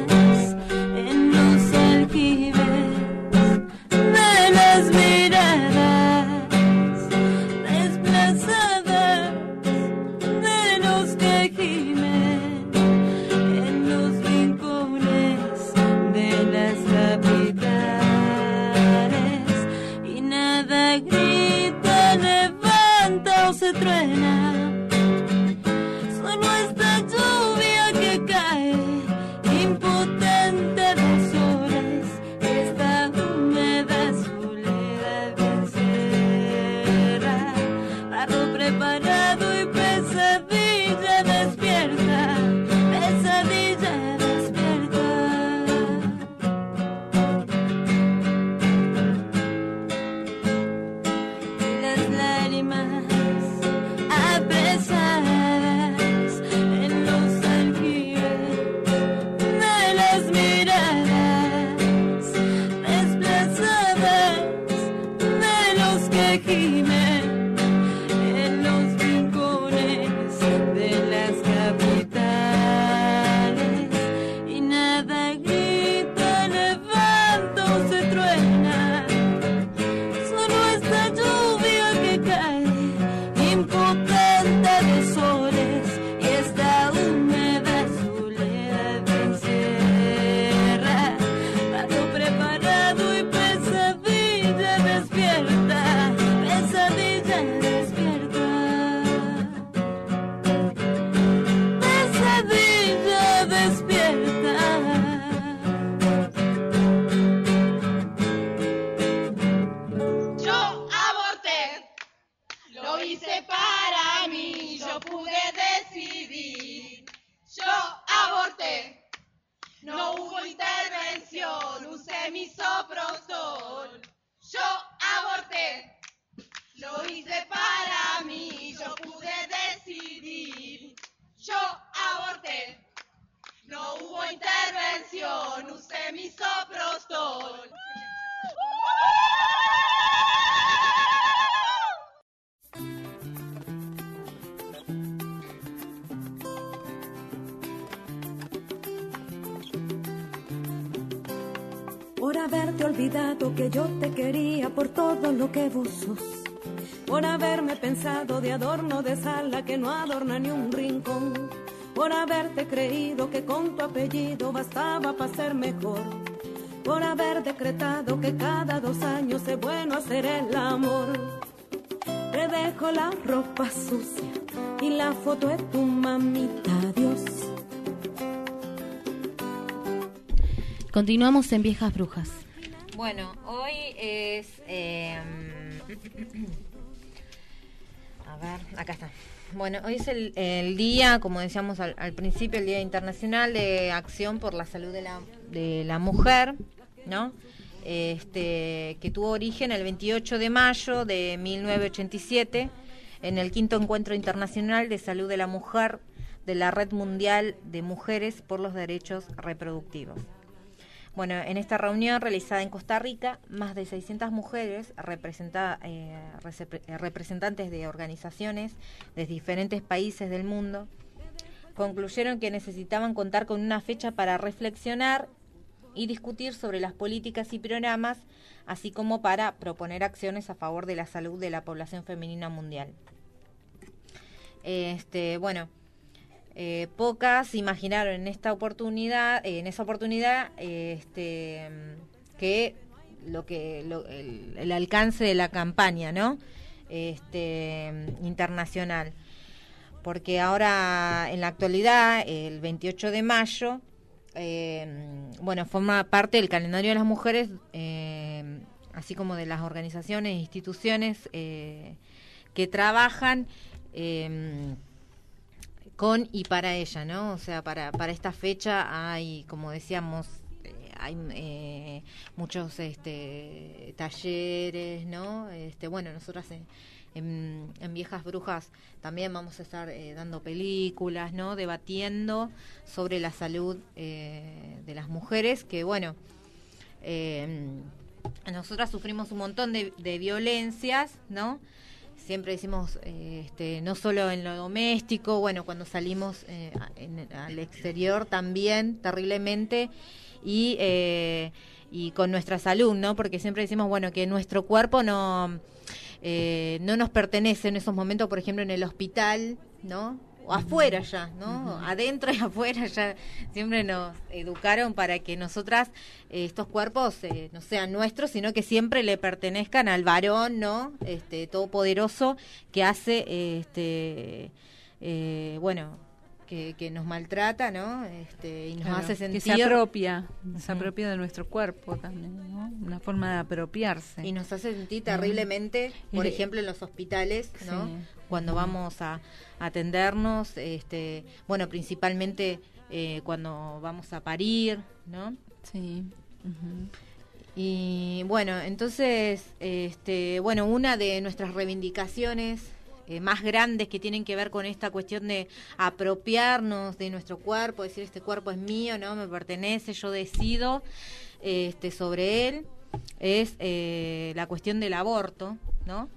olvidado que yo te quería por todo lo que vos. Por haberme pensado de adorno de sala que no adorna ni un rincón. Por haberte creído que con tu apellido bastaba para ser mejor. por haber decretado que cada dos años es bueno hacer el amor. Te dejo la ropa sucia y la foto de tu mamita, Dios. Continuamos en Viejas Brujas. Bueno, hoy es... eh, a ver, acá está. Bueno, hoy es el, el día, como decíamos al, al principio, el Día Internacional de Acción por la Salud de la, de la Mujer, ¿no? Este, que tuvo origen el 28 de mayo de 1987 en el quinto encuentro internacional de salud de la mujer de la Red Mundial de Mujeres por los Derechos Reproductivos. Bueno, en esta reunión realizada en Costa Rica, más de 600 mujeres, eh, eh, representantes de organizaciones de diferentes países del mundo, concluyeron que necesitaban contar con una fecha para reflexionar y discutir sobre las políticas y programas, así como para proponer acciones a favor de la salud de la población femenina mundial. Este, bueno, eh, pocas imaginaron en esta oportunidad, en esa oportunidad, este, que lo que el, alcance de la campaña, ¿no? Este internacional, porque ahora en la actualidad, el 28 de mayo, mm, bueno, forma parte del calendario de las mujeres, eh, así como de las organizaciones e instituciones eh, que trabajan. Con y para ella, ¿no? O sea, para, para esta fecha hay, como decíamos, eh, hay eh, muchos este, talleres, ¿no? Este, bueno, nosotras en, en, en Viejas Brujas también vamos a estar eh, dando películas, ¿no? Debatiendo sobre la salud eh, de las mujeres, que bueno, eh, nosotras sufrimos un montón de, de violencias, ¿no? Siempre decimos, eh, este, no solo en lo doméstico, bueno, cuando salimos eh, en- al exterior también, terriblemente, y, eh, y con nuestra salud, ¿no? Porque siempre decimos, bueno, que nuestro cuerpo no, eh, no nos pertenece en esos momentos, por ejemplo, en el hospital, ¿no? O afuera ya, ¿no? Adentro y (laughs) afuera ya siempre nos educaron para que nosotras eh, estos cuerpos eh, no sean nuestros, sino que siempre le pertenezcan al varón, ¿no? Este todopoderoso que hace, eh, este, eh, bueno, que, que nos maltrata, ¿no? Este, y nos Claro, hace que sentir se apropia, se apropia de nuestro cuerpo también, ¿no? Una forma de apropiarse. Y nos hace sentir terriblemente, por Y- ejemplo, en los hospitales, ¿no? Sí. Cuando vamos a atendernos, este, bueno, principalmente eh, cuando vamos a parir, ¿no? Sí. Y bueno, entonces, este, bueno, una de nuestras reivindicaciones eh, más grandes que tienen que ver con esta cuestión de apropiarnos de nuestro cuerpo, decir este cuerpo es mío, no me pertenece, yo decido este, sobre él, es eh, la cuestión del aborto, ¿no?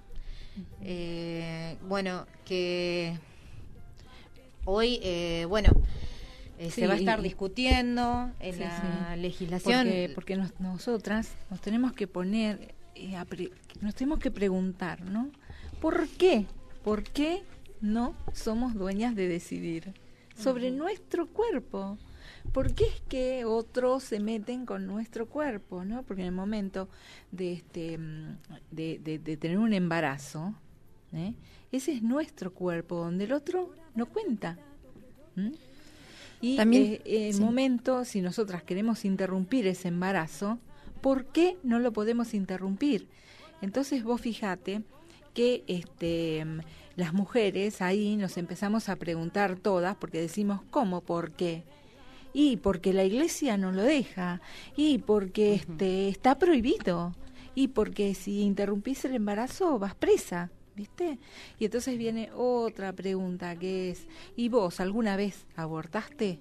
Eh, bueno, que hoy, eh, bueno, eh, Sí, se va a estar discutiendo en Sí, la sí. legislación. Porque, porque nos- nosotras nos tenemos que poner, eh, a pre- nos tenemos que preguntar, ¿no? ¿Por qué? ¿Por qué no somos dueñas de decidir sobre nuestro cuerpo? ¿Por qué es que otros se meten con nuestro cuerpo, no? Porque en el momento de este mm, de, de- de tener un embarazo, ¿eh? ese es nuestro cuerpo, donde el otro no cuenta. Y También- eh, el sí. momento, si nosotras queremos interrumpir ese embarazo, ¿por qué no lo podemos interrumpir? Entonces vos fijate que este, mm, las mujeres ahí nos empezamos a preguntar todas, porque decimos, ¿cómo? ¿Por qué? Y porque la iglesia no lo deja, y porque este, está prohibido, y porque si interrumpís el embarazo vas presa. ¿Viste? Y entonces viene otra pregunta que es, ¿y vos alguna vez abortaste?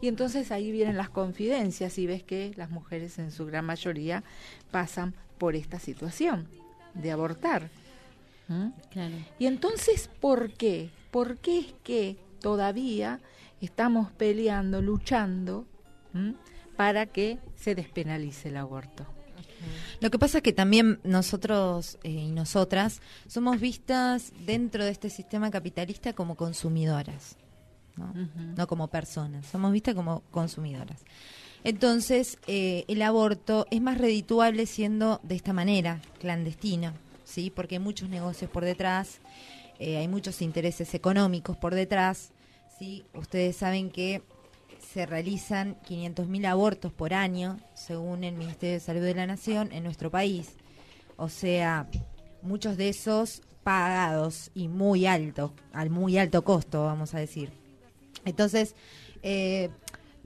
Y entonces ahí vienen las confidencias y ves que las mujeres en su gran mayoría pasan por esta situación de abortar. ¿Mm? Claro. Y entonces, ¿por qué? ¿Por qué es que todavía estamos peleando, luchando ¿m? para que se despenalice el aborto? Lo que pasa es que también nosotros eh, y nosotras somos vistas dentro de este sistema capitalista como consumidoras, ¿no? No como personas, somos vistas como consumidoras. Entonces, eh, el aborto es más redituable siendo de esta manera, clandestino, ¿sí? Porque hay muchos negocios por detrás, eh, hay muchos intereses económicos por detrás, Ustedes saben que se realizan 500.000 abortos por año, según el Ministerio de Salud de la Nación, en nuestro país. O sea, muchos de esos pagados y muy alto, al muy alto costo, vamos a decir. Entonces, eh,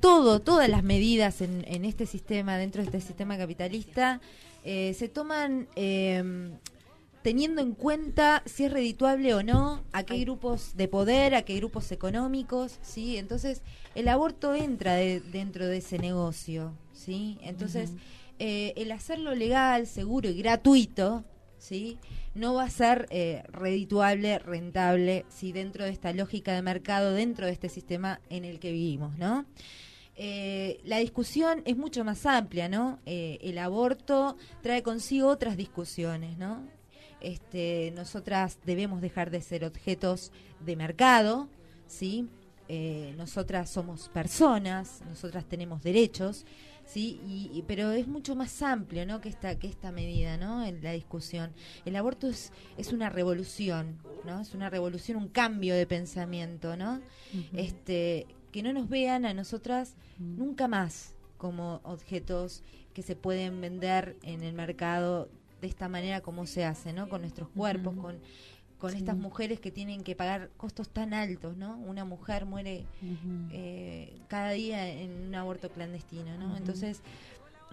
todo, todas las medidas en, en este sistema, dentro de este sistema capitalista, eh, se toman eh, teniendo en cuenta si es redituable o no, a qué grupos de poder, a qué grupos económicos, ¿sí? Entonces, el aborto entra de- dentro de ese negocio, ¿sí? Entonces, eh, el hacerlo legal, seguro y gratuito, ¿sí? No va a ser eh, redituable, rentable, si dentro de esta lógica de mercado, dentro de este sistema en el que vivimos, ¿no? Eh, la discusión es mucho más amplia, ¿no? Eh, el aborto trae consigo otras discusiones, ¿no? Este, nosotras debemos dejar de ser objetos de mercado, ¿sí? Eh, nosotras somos personas, nosotras tenemos derechos, ¿sí? Y, y- pero es mucho más amplio, ¿no? Que esta, que esta medida, ¿no? En la discusión. El aborto es, es una revolución, ¿no? Es una revolución, un cambio de pensamiento, ¿no? Este, que no nos vean a nosotras nunca más como objetos que se pueden vender en el mercado de esta manera como se hace, ¿no? Con nuestros cuerpos, con, con Sí. estas mujeres que tienen que pagar costos tan altos, ¿no? Una mujer muere eh, cada día en un aborto clandestino, ¿no? Entonces,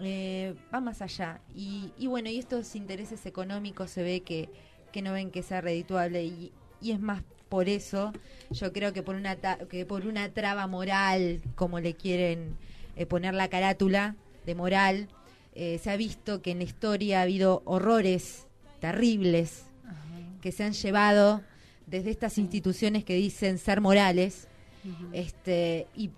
eh, va más allá. Y, y bueno, y estos intereses económicos se ve que, que no ven que sea redituable y, y es más por eso, yo creo que por una, ta- que por una traba moral, como le quieren eh, poner la carátula de moral, eh, se ha visto que en la historia ha habido horrores terribles que se han llevado desde estas instituciones que dicen ser morales, este y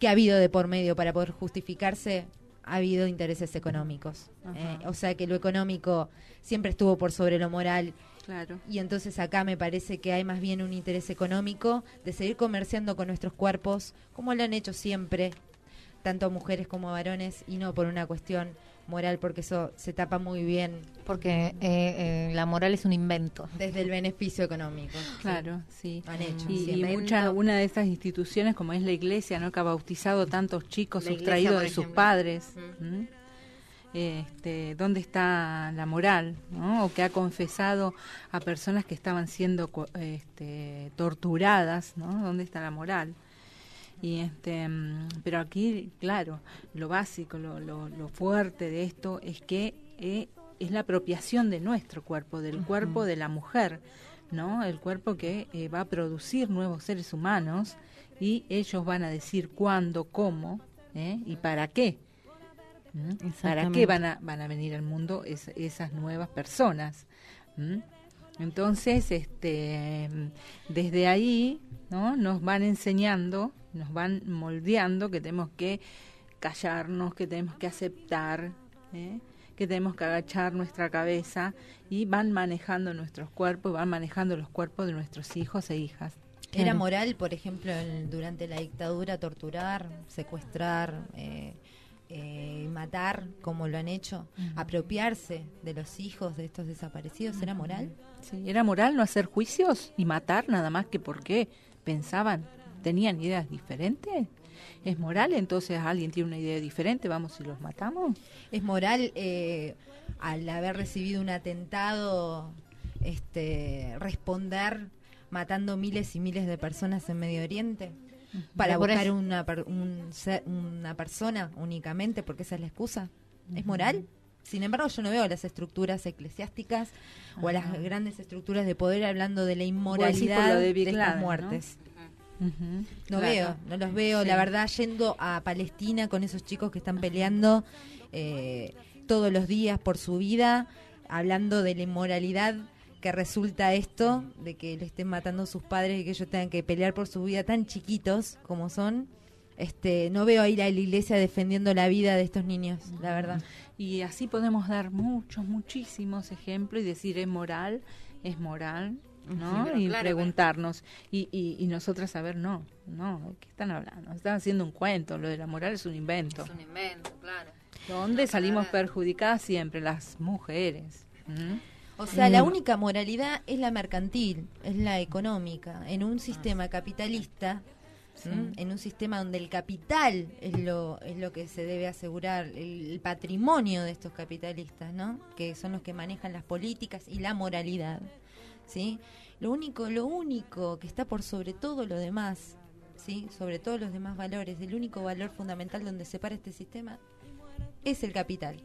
que ha habido de por medio para poder justificarse ha habido intereses económicos. Eh, o sea que lo económico siempre estuvo por sobre lo moral. Claro. y entonces acá me parece que hay más bien un interés económico de seguir comerciando con nuestros cuerpos como lo han hecho siempre tanto mujeres como varones y no por una cuestión moral porque eso se tapa muy bien Porque eh, eh, la moral es un invento. desde el beneficio económico Claro, sí. Han hecho Y, y mucha, una de estas instituciones, como es la iglesia, ¿no? que ha bautizado tantos chicos La sustraídos de sus padres. Este, ¿Dónde está la moral? ¿no? O que ha confesado a personas que estaban siendo co- este, torturadas. ¿no? ¿Dónde está la moral? Y este, mm, pero aquí, claro, lo básico, lo, lo, lo fuerte de esto es que eh, es la apropiación de nuestro cuerpo, del cuerpo de la mujer, ¿no? El cuerpo que eh, va a producir nuevos seres humanos y ellos van a decir cuándo, cómo ¿eh? y para qué. ¿Mm? ¿Para qué van a, van a venir al mundo es- esas nuevas personas? ¿Mm? Entonces, este, desde ahí, ¿no? Nos van enseñando, nos van moldeando que tenemos que callarnos, que tenemos que aceptar, ¿eh? que tenemos que agachar nuestra cabeza y van manejando nuestros cuerpos, van manejando los cuerpos de nuestros hijos e hijas. Era moral, por ejemplo, en- durante la dictadura torturar, secuestrar, eh, eh, matar, como lo han hecho, apropiarse de los hijos de estos desaparecidos, ¿era moral? Sí, era moral no hacer juicios y matar nada más que porque pensaban, tenían ideas diferentes. ¿Es moral? Entonces alguien tiene una idea diferente, vamos y los matamos. ¿Es moral eh, al haber recibido un atentado este, responder matando miles y miles de personas en Medio Oriente? Para buscar una, un una persona únicamente, porque esa es la excusa. ¿Es moral? Sin embargo, yo no veo a las estructuras eclesiásticas o a las grandes estructuras de poder hablando de la inmoralidad de, estas ¿no? No claro. veo, no los veo. Sí. La verdad, yendo a Palestina con esos chicos que están peleando eh, todos los días por su vida, hablando de la inmoralidad que resulta esto, de que le estén matando a sus padres y que ellos tengan que pelear por su vida tan chiquitos como son. Este, no veo ir a la iglesia defendiendo la vida de estos niños, la verdad. Y así podemos dar muchos, muchísimos ejemplos y decir es moral, es moral, ¿no? Y claro, preguntarnos. Y, y, y nosotras saber, no, no, ¿de ¿qué están hablando? Están haciendo un cuento, lo de la moral es un invento. Es un invento, claro. ¿Dónde salimos perjudicadas siempre? Las mujeres. ¿Mm? O sea, la Mm. única moralidad es la mercantil, es la económica. En un sistema capitalista, ¿m? en un sistema donde el capital es lo, es lo que se debe asegurar, el, el patrimonio de estos capitalistas, ¿no? Que son los que manejan las políticas y la moralidad, ¿sí? Lo único, lo único que está por sobre todo lo demás, ¿sí? Sobre todos los demás valores, el único valor fundamental donde se para este sistema es el capital.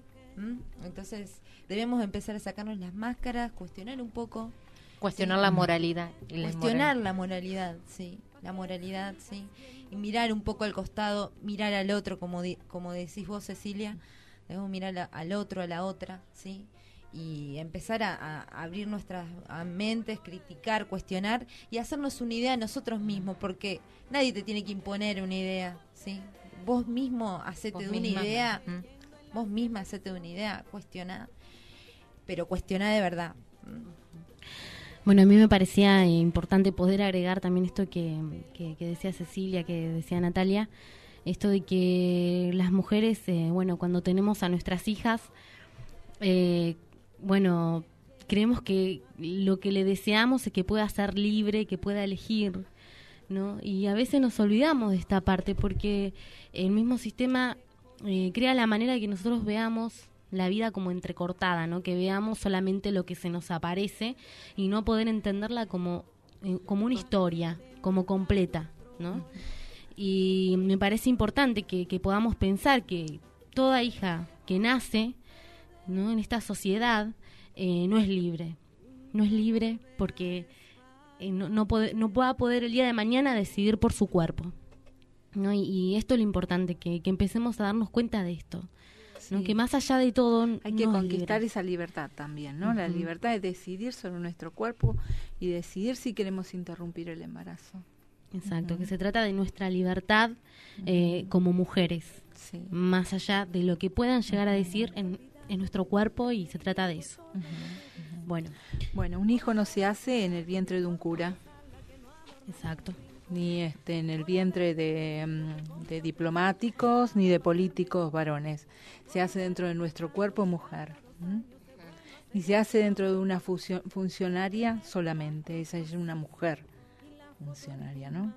Entonces debemos empezar a sacarnos las máscaras, cuestionar un poco. Cuestionar ¿sí? la moralidad y Cuestionar la moralidad, sí. La moralidad, sí. Y mirar un poco al costado, mirar al otro, como, di- como decís vos, Cecilia. Debemos mirar a- al otro, a la otra, sí. Y empezar a, a abrir nuestras a mentes, criticar, cuestionar y hacernos una idea nosotros mismos, porque nadie te tiene que imponer una idea, ¿sí? Vos mismo hacete Vos de una misma. idea, vos misma hacete de una idea, cuestionar, pero cuestionar de verdad. Bueno, a mí me parecía importante poder agregar también esto que, que- que decía Cecilia, que decía Natalia, esto de que las mujeres, eh, bueno, cuando tenemos a nuestras hijas, eh, bueno, creemos que lo que le deseamos es que pueda ser libre, que pueda elegir, ¿no? Y a veces nos olvidamos de esta parte porque el mismo sistema eh, crea la manera de que nosotros veamos la vida como entrecortada, ¿no? Que veamos solamente lo que se nos aparece y no poder entenderla como, eh, como una historia, como completa, ¿no? Y me parece importante que, que podamos pensar que toda hija que nace, ¿no? En esta sociedad eh, no es libre, no es libre porque eh, no, no, pode- no pueda poder el día de mañana decidir por su cuerpo. ¿no? Y, y esto es lo importante, que, que empecemos a darnos cuenta de esto. ¿no? Sí. Que más allá de todo... Hay que no es conquistar esa libertad también, ¿no? La libertad de decidir sobre nuestro cuerpo y decidir si queremos interrumpir el embarazo. Exacto, que se trata de nuestra libertad eh, como mujeres, más allá de lo que puedan llegar a decir en, en nuestro cuerpo y se trata de eso. Bueno. Bueno, un hijo no se hace en el vientre de un cura. Exacto. Ni este, en el vientre de, mm, de diplomáticos ni de políticos varones. Se hace dentro de nuestro cuerpo mujer. ¿m? Y se hace dentro de una funcio- funcionaria solamente. Esa es una mujer funcionaria, ¿no?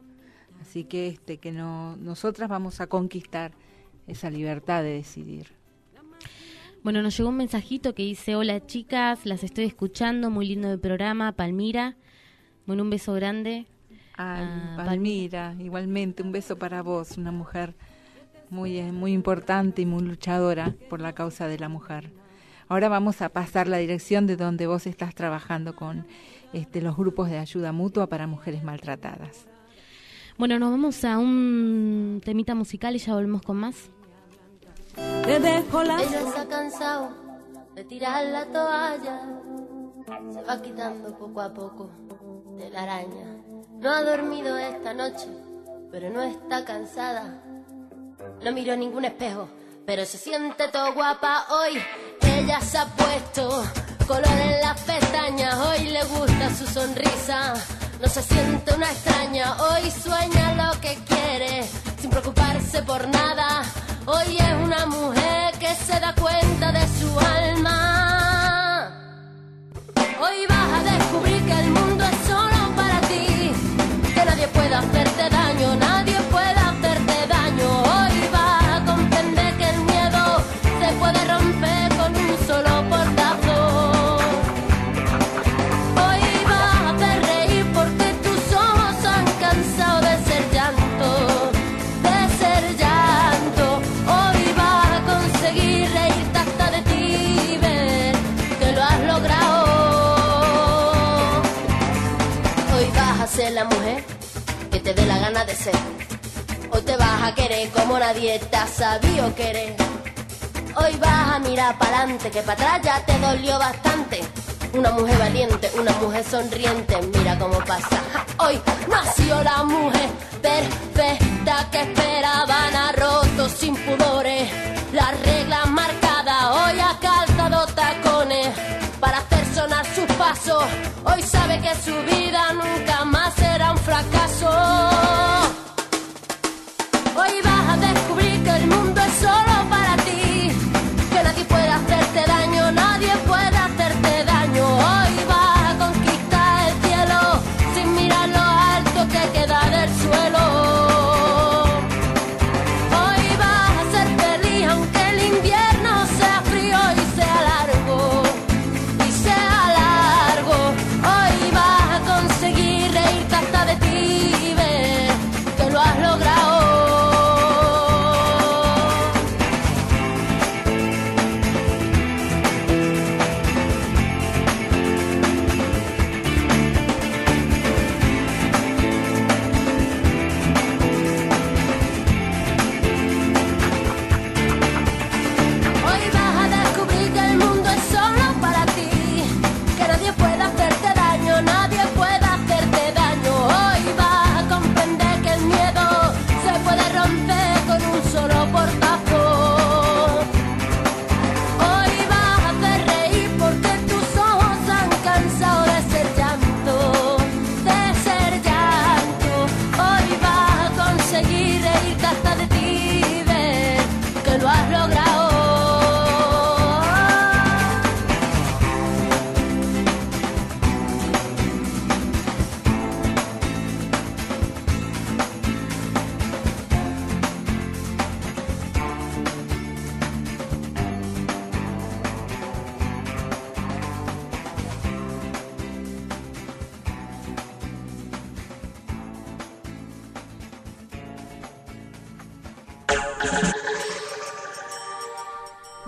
Así que este que no nosotras vamos a conquistar esa libertad de decidir. Bueno, nos llegó un mensajito que dice, hola chicas, las estoy escuchando, muy lindo el programa, Palmira. Bueno, un beso grande. Ay, Ah, Palmira, igualmente un beso para vos, una mujer muy eh, muy importante y muy luchadora por la causa de la mujer. Ahora vamos a pasar la dirección de donde vos estás trabajando con este, los grupos de ayuda mutua para mujeres maltratadas. Bueno, nos vamos a un temita musical y ya volvemos con más. Ella se ha cansado de tirar la toalla. Se va quitando poco a poco de la araña. No ha dormido esta noche, pero no está cansada. No miró ningún espejo, pero se siente todo guapa hoy. Ella se ha puesto color en las pestañas. Hoy le gusta su sonrisa. No se siente una extraña. Hoy sueña lo que quiere, sin preocuparse por nada. Hoy es una mujer que se da cuenta de su alma. Hoy vas a descubrir que el mundo es solo para ti. Que nadie puede hacerte te dé la gana de ser. Hoy te vas a querer como nadie te ha sabido querer. Hoy vas a mirar para adelante, que para atrás ya te dolió bastante. Una mujer valiente, una mujer sonriente, mira cómo pasa. Hoy nació la mujer perfecta que esperaban a rotos sin pudores. Las reglas marcadas, hoy ha calzado tacones Hoy sabe que su vida nunca más será un fracaso. Hoy vas a descubrir que el mundo es solo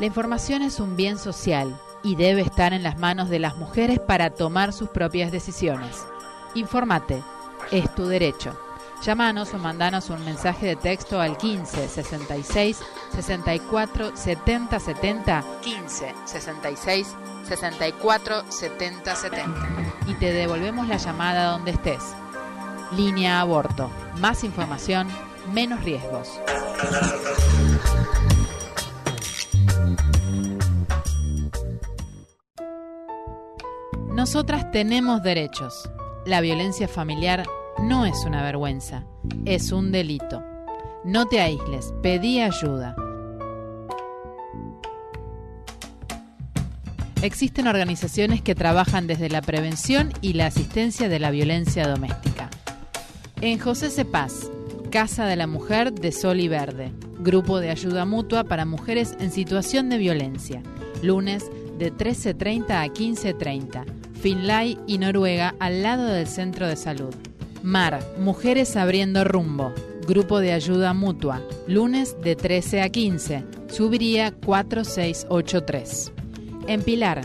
La información es un bien social y debe estar en las manos de las mujeres para tomar sus propias decisiones. Infórmate, es tu derecho. Llámanos o mandanos un mensaje de texto al 15 66 64 70 70 15 66 64 70 70 y te devolvemos la llamada donde estés. Línea Aborto. Más información, menos riesgos. Nosotras tenemos derechos. La violencia familiar no es una vergüenza, es un delito. No te aísles, pedí ayuda. Existen organizaciones que trabajan desde la prevención y la asistencia de la violencia doméstica. En José Cepaz, Casa de la Mujer de Sol y Verde, grupo de ayuda mutua para mujeres en situación de violencia, lunes de 13.30 a 15.30, Finlay y Noruega al lado del centro de salud. Mar, Mujeres Abriendo Rumbo, grupo de ayuda mutua, lunes de 13 a 15, subiría 4683. En Pilar,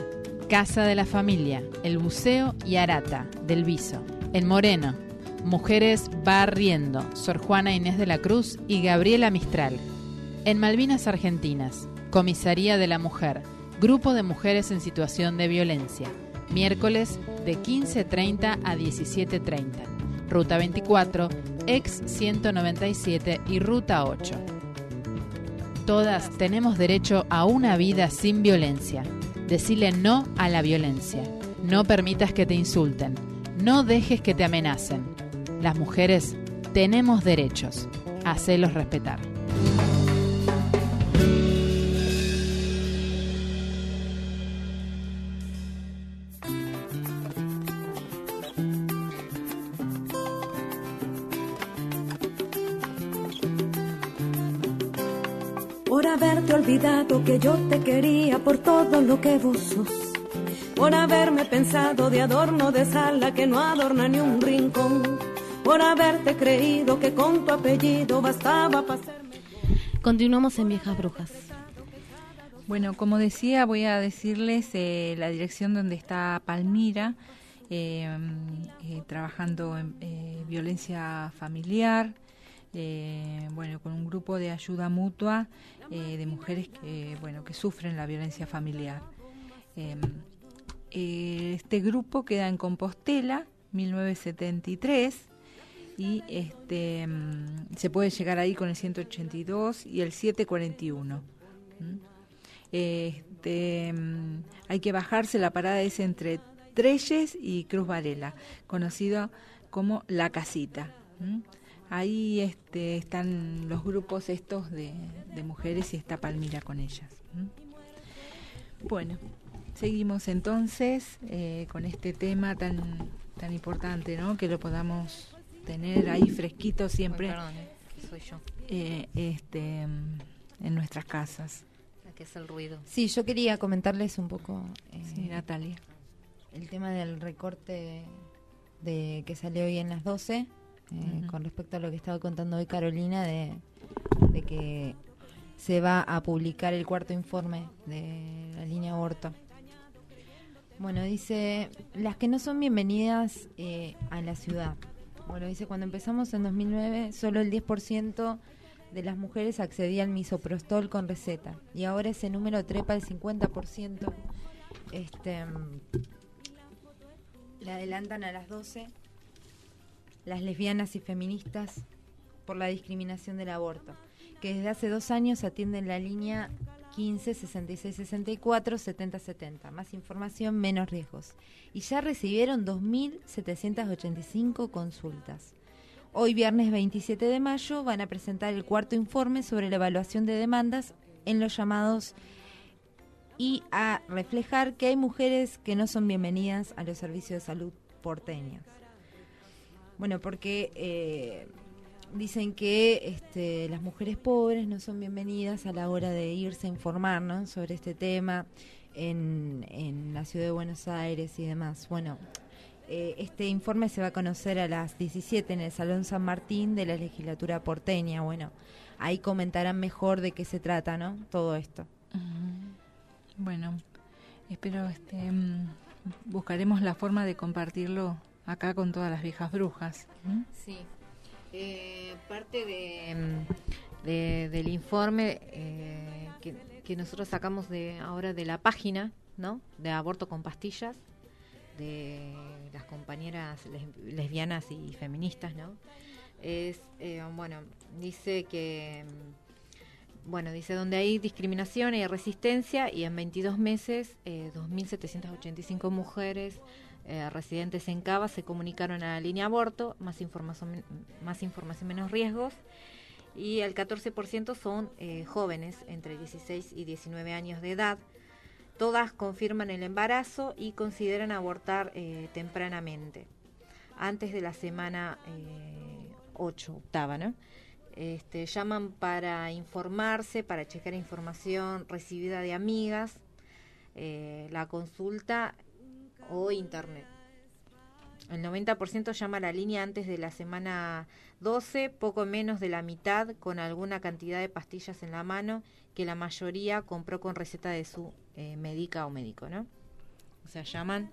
Casa de la Familia, El Buceo y Arata, del Viso. En Moreno, Mujeres Barriendo, Sor Juana Inés de la Cruz y Gabriela Mistral. En Malvinas Argentinas, Comisaría de la Mujer, Grupo de Mujeres en Situación de Violencia, miércoles de 15.30 a 17.30. Ruta 24, ex 197 y Ruta 8. Todas tenemos derecho a una vida sin violencia. Decile no a la violencia. No permitas que te insulten. No dejes que te amenacen. Las mujeres tenemos derechos. Hacelos respetar. Olvidado que yo te quería por todo lo que vos sos, por haberme pensado de adorno de sala que no adorna ni un rincón, por haberte creído que con tu apellido bastaba para ser... Continuamos en Viejas Brujas. Bueno, como decía, voy a decirles eh, la dirección donde está Palmira, eh, eh, trabajando en eh, violencia familiar, bueno, con un grupo de ayuda mutua eh, de mujeres que, bueno, que sufren la violencia familiar. Eh, eh, este grupo queda en Compostela, 1973, y este mm, se puede llegar ahí con el 182 y el 741. ¿Mm? Este, mm, hay que bajarse, la parada es entre Treyes y Cruz Varela, conocido como La Casita. Ahí este, están los grupos estos de, de mujeres y está Palmira con ellas. Bueno, seguimos entonces eh, con este tema tan, tan importante, ¿no? Que lo podamos tener ahí fresquito siempre. Uy, perdón, eh, que soy yo. eh, este, en nuestras casas. La que es el ruido. Sí, yo quería comentarles un poco. eh, Sí, Natalia. El tema del recorte de que salió hoy en las 12, eh, con respecto a lo que estaba contando hoy Carolina, de, de que se va a publicar el cuarto informe de la línea aborto. Bueno, dice, las que no son bienvenidas eh, a la ciudad. Bueno, dice, cuando empezamos en 2009, solo el 10% de las mujeres accedía al misoprostol con receta. Y ahora ese número trepa al 50%. Este, mm, le adelantan a las 12 las lesbianas y feministas por la discriminación del aborto, que desde hace dos años atienden la línea 15 66 64 70 70. Más información, menos riesgos. Y ya recibieron 2.785 consultas. Hoy, viernes 27 de mayo, van a presentar el cuarto informe sobre la evaluación de demandas en los llamados y a reflejar que hay mujeres que no son bienvenidas a los servicios de salud porteños. Bueno, porque eh, dicen que este, las mujeres pobres no son bienvenidas a la hora de irse a informar ¿no? sobre este tema en, en la ciudad de Buenos Aires y demás. Bueno, eh, este informe se va a conocer a las 17 en el Salón San Martín de la legislatura porteña. Bueno, ahí comentarán mejor de qué se trata, ¿no? Todo esto. Bueno, espero, este, mm, buscaremos la forma de compartirlo acá con todas las viejas brujas. Sí. Eh, parte mm, de- del informe eh, que, nosotros sacamos de ahora de la página, ¿no? De aborto con pastillas de las compañeras les- lesbianas y feministas, ¿no? Es eh, bueno, dice que mm, bueno, dice donde hay discriminación y resistencia y en 22 meses eh, 2.785 mujeres eh, residentes en Cava se comunicaron a la línea aborto, más información, más información menos riesgos y el 14% son eh, jóvenes entre 16 y 19 años de edad. Todas confirman el embarazo y consideran abortar eh, tempranamente, antes de la semana 8, octava, ¿no? Este, llaman para informarse, para checar información recibida de amigas, la consulta o internet. El 90% llama a la línea antes de la semana 12, poco menos de la mitad con alguna cantidad de pastillas en la mano que la mayoría compró con receta de su eh, médica o médico, ¿no? O sea, llaman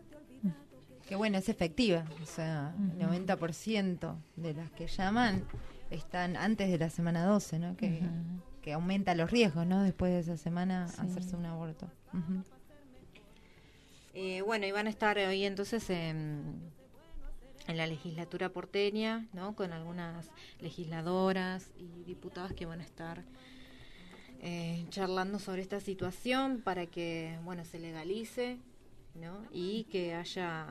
Que bueno, es efectiva. O sea, el Ujú. 90% de las que llaman están antes de la semana 12, ¿no? Que, que aumenta los riesgos, ¿no? Después de esa semana Sí. hacerse un aborto. Eh, bueno, y van a estar hoy entonces en, en la legislatura porteña, ¿no? Con algunas legisladoras y diputadas que van a estar eh, charlando sobre esta situación para que, bueno, se legalice, ¿no? Y que haya,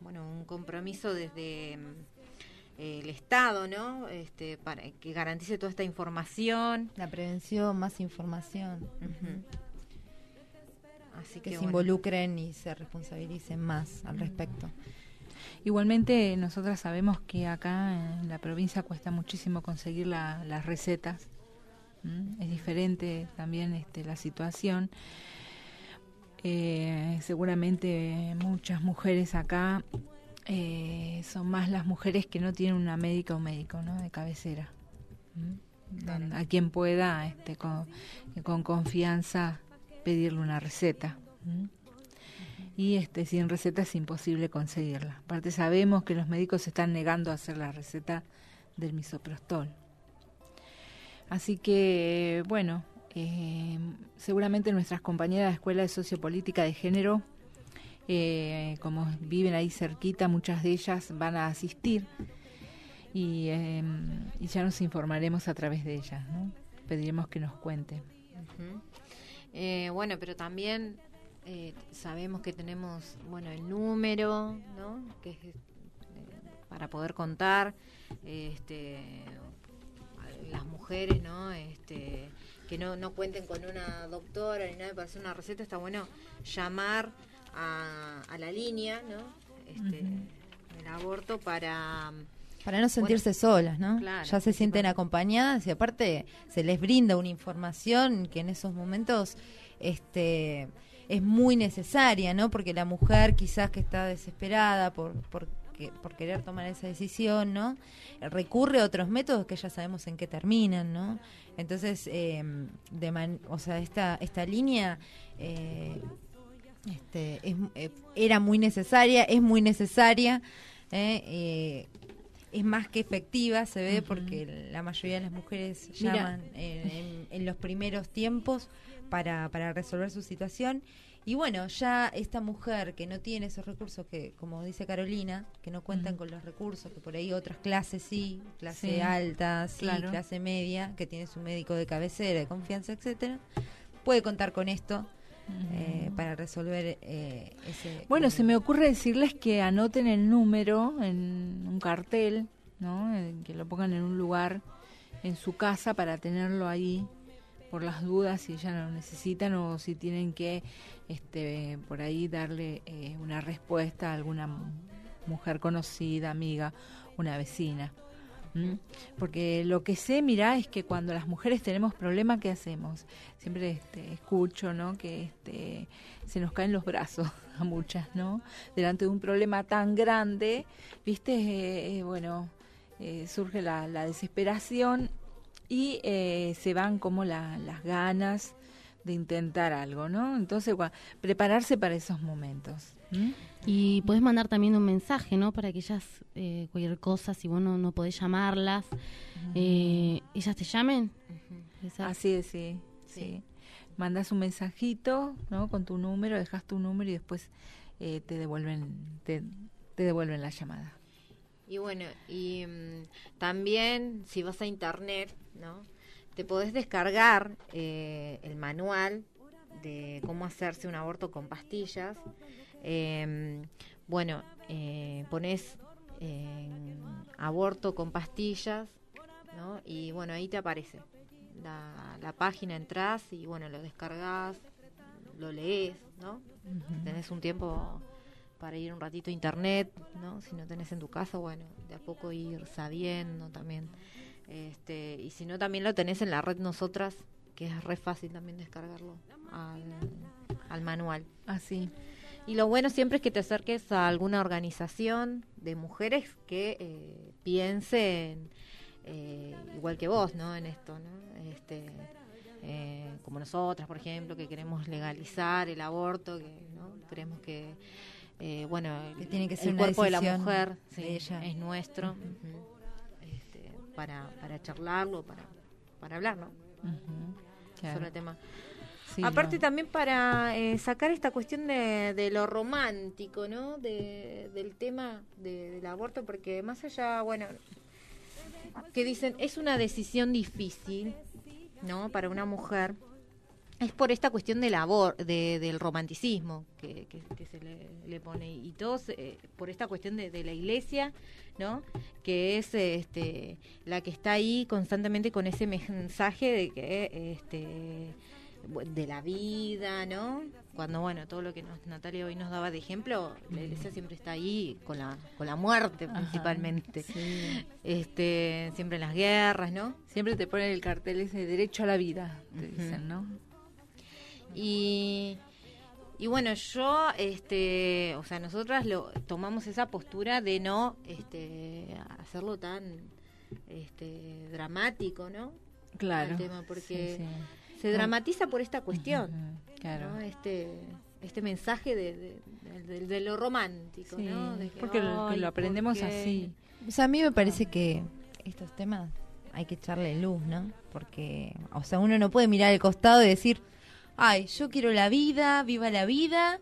bueno, un compromiso desde mm, el Estado, ¿no? Este, para que garantice toda esta información. La prevención, más información. Ujú. Así que, se bueno. involucren y se responsabilicen más al respecto. Igualmente, nosotras sabemos que acá en la provincia cuesta muchísimo conseguir la- las recetas. Es diferente también este, la situación. Eh, seguramente muchas mujeres acá eh, son más las mujeres que no tienen una médica o médico ¿no? de cabecera. A quien pueda este, con, con confianza pedirle una receta. y este sin receta es imposible conseguirla. Aparte sabemos que los médicos se están negando a hacer la receta del misoprostol. Así que, bueno, eh, seguramente nuestras compañeras de Escuela de Sociopolítica de Género, eh, como viven ahí cerquita, muchas de ellas van a asistir y, eh, y ya nos informaremos a través de ellas, ¿no? Pediremos que nos cuenten. Ujú. Eh, bueno, pero también eh, sabemos que tenemos, bueno, el número, ¿no? Que es eh, para poder contar, este, las mujeres, ¿no? Este, que no, no cuenten con una doctora ni nada para hacer una receta, está bueno llamar a, a la línea, ¿no? Este, del aborto para Para no sentirse solas, ¿no? claro, ya se sienten acompañadas y aparte se les brinda una información que en esos momentos este es muy necesaria, ¿no? Porque la mujer quizás que está desesperada por, por, que- por querer tomar esa decisión, ¿no? Recurre a otros métodos que ya sabemos en qué terminan, ¿no? Entonces, eh, de man- o sea, esta, esta línea... eh, este, es- eh, era muy necesaria, es muy necesaria, eh, eh, es más que efectiva, se ve, porque la mayoría de las mujeres Mira. llaman en, en- en los primeros tiempos para, para resolver su situación. Y bueno, ya esta mujer que no tiene esos recursos, que como dice Carolina, que no cuentan con los recursos, que por ahí otras clases sí, clase Sí, alta, sí, claro. clase media, que tiene su médico de cabecera, de confianza, etcétera, puede contar con esto eh, para resolver eh, ese Bueno, se me ocurre decirles que anoten el número en un cartel, ¿no? Eh, Que lo pongan en un lugar en su casa para tenerlo ahí por las dudas si ya lo necesitan o si tienen que este por ahí darle eh, una respuesta a alguna mu- mujer conocida, amiga, una vecina. Porque lo que sé, mira, es que cuando las mujeres tenemos problemas, ¿qué hacemos? Siempre este, escucho, ¿no? Que este, se nos caen los brazos (laughs) a muchas, ¿no? Delante de un problema tan grande, ¿viste? Eh, eh, bueno, eh, surge la, desesperación y eh, se van como la- las ganas de intentar algo, ¿no? Entonces, prepararse para esos momentos. ¿M? Y podés mandar también un mensaje, ¿no? Para que ellas, eh, cualquier cosa, si vos no, no podés llamarlas, eh, ellas te llamen. Así es, sí, sí. Mandas un mensajito, ¿no? Con tu número, dejas tu número y después eh, te devuelven te, te devuelven la llamada. Y bueno, y mm, también si vas a internet, ¿no? Te podés descargar eh, el manual de cómo hacerse un aborto con pastillas. Eh, bueno, eh, pones eh, aborto con pastillas, ¿no? Y bueno, ahí te aparece la, la página, entras y bueno, lo descargas, lo lees, ¿no? Tenés un tiempo para ir un ratito a internet, ¿no? Si no tenés en tu casa, bueno, de a poco ir sabiendo también. Este, y si no, también lo tenés en la red Nosotras, que es re fácil también descargarlo al, al manual. Así. Y lo bueno siempre es que te acerques a alguna organización de mujeres que eh, piensen eh, igual que vos, ¿no? En esto, ¿no? Este, eh, como nosotras, por ejemplo, que queremos legalizar el aborto, que ¿no? creemos que, eh, bueno, Que tiene que el ser cuerpo de la mujer de sí, ella. es nuestro, este, para, para charlarlo, para, para hablar, ¿no? claro. Sobre el tema. Sí, Aparte no. también para eh, sacar esta cuestión de, de lo romántico, ¿no? De, del tema de- del aborto, porque más allá, bueno, que dicen, es una decisión difícil, ¿no? Para una mujer. Es por esta cuestión del labor, de, del romanticismo que, que- que se le, le pone. Y todos eh, por esta cuestión de, de la iglesia, ¿no? Que es este, la que está ahí constantemente con ese mensaje de que este, de la vida, ¿no? Cuando, bueno, todo lo que nos, Natalia hoy nos daba de ejemplo, la iglesia siempre está ahí con la, con la muerte Ajá, principalmente. sí. Este, siempre en las guerras, ¿no? Siempre te ponen el cartel ese derecho a la vida, te dicen, ¿no? Y, y bueno, yo, este, o sea, nosotras lo, tomamos esa postura de no este, hacerlo tan este, dramático, ¿no? Claro. El tema, porque Sí, sí. Se dramatiza por esta cuestión. Ujú, claro. ¿no? Este, este mensaje de, de, de- de lo romántico, Sí, ¿no? De que, porque lo, que "Ay, lo aprendemos ¿por qué?". así. O sea, a mí me parece que estos temas hay que echarle luz, ¿no? Porque, o sea, uno no puede mirar al costado y decir, ay, yo quiero la vida, viva la vida,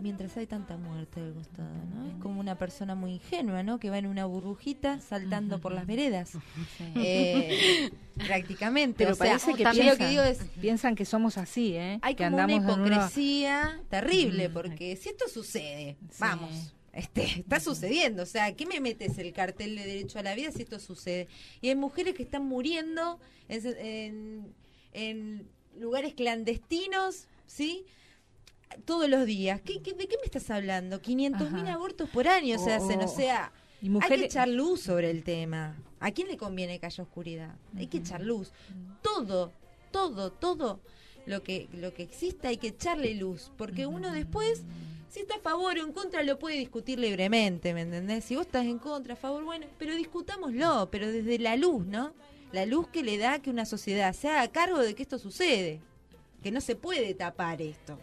mientras hay tanta muerte del costado, ¿no? Es como una persona muy ingenua, ¿no? Que va en una burbujita saltando por las veredas. Eh, (laughs) prácticamente. Pero o sea, parece que también piensan, lo que digo es, piensan que somos así, ¿eh? hay que como una andamos una- hipocresía terrible, porque si esto sucede, vamos, este, está sucediendo, o sea, ¿qué me metes el cartel de derecho a la vida si esto sucede? Y hay mujeres que están muriendo en, en- en lugares clandestinos, ¿sí? Todos los días. ¿Qué, qué- de qué me estás hablando? 500 mil Ajá. abortos por año se hacen, o sea, y hay mujeres- que echar luz sobre el tema. ¿A quién le conviene que haya oscuridad? Hay que echar luz. Todo, todo, todo lo que, lo que exista hay que echarle luz, porque uno después, si está a favor o en contra, lo puede discutir libremente, ¿me entendés? Si vos estás en contra, a favor, bueno, pero discutámoslo, pero desde la luz, ¿no? La luz que le da que una sociedad se haga cargo de que esto sucede, que no se puede tapar esto.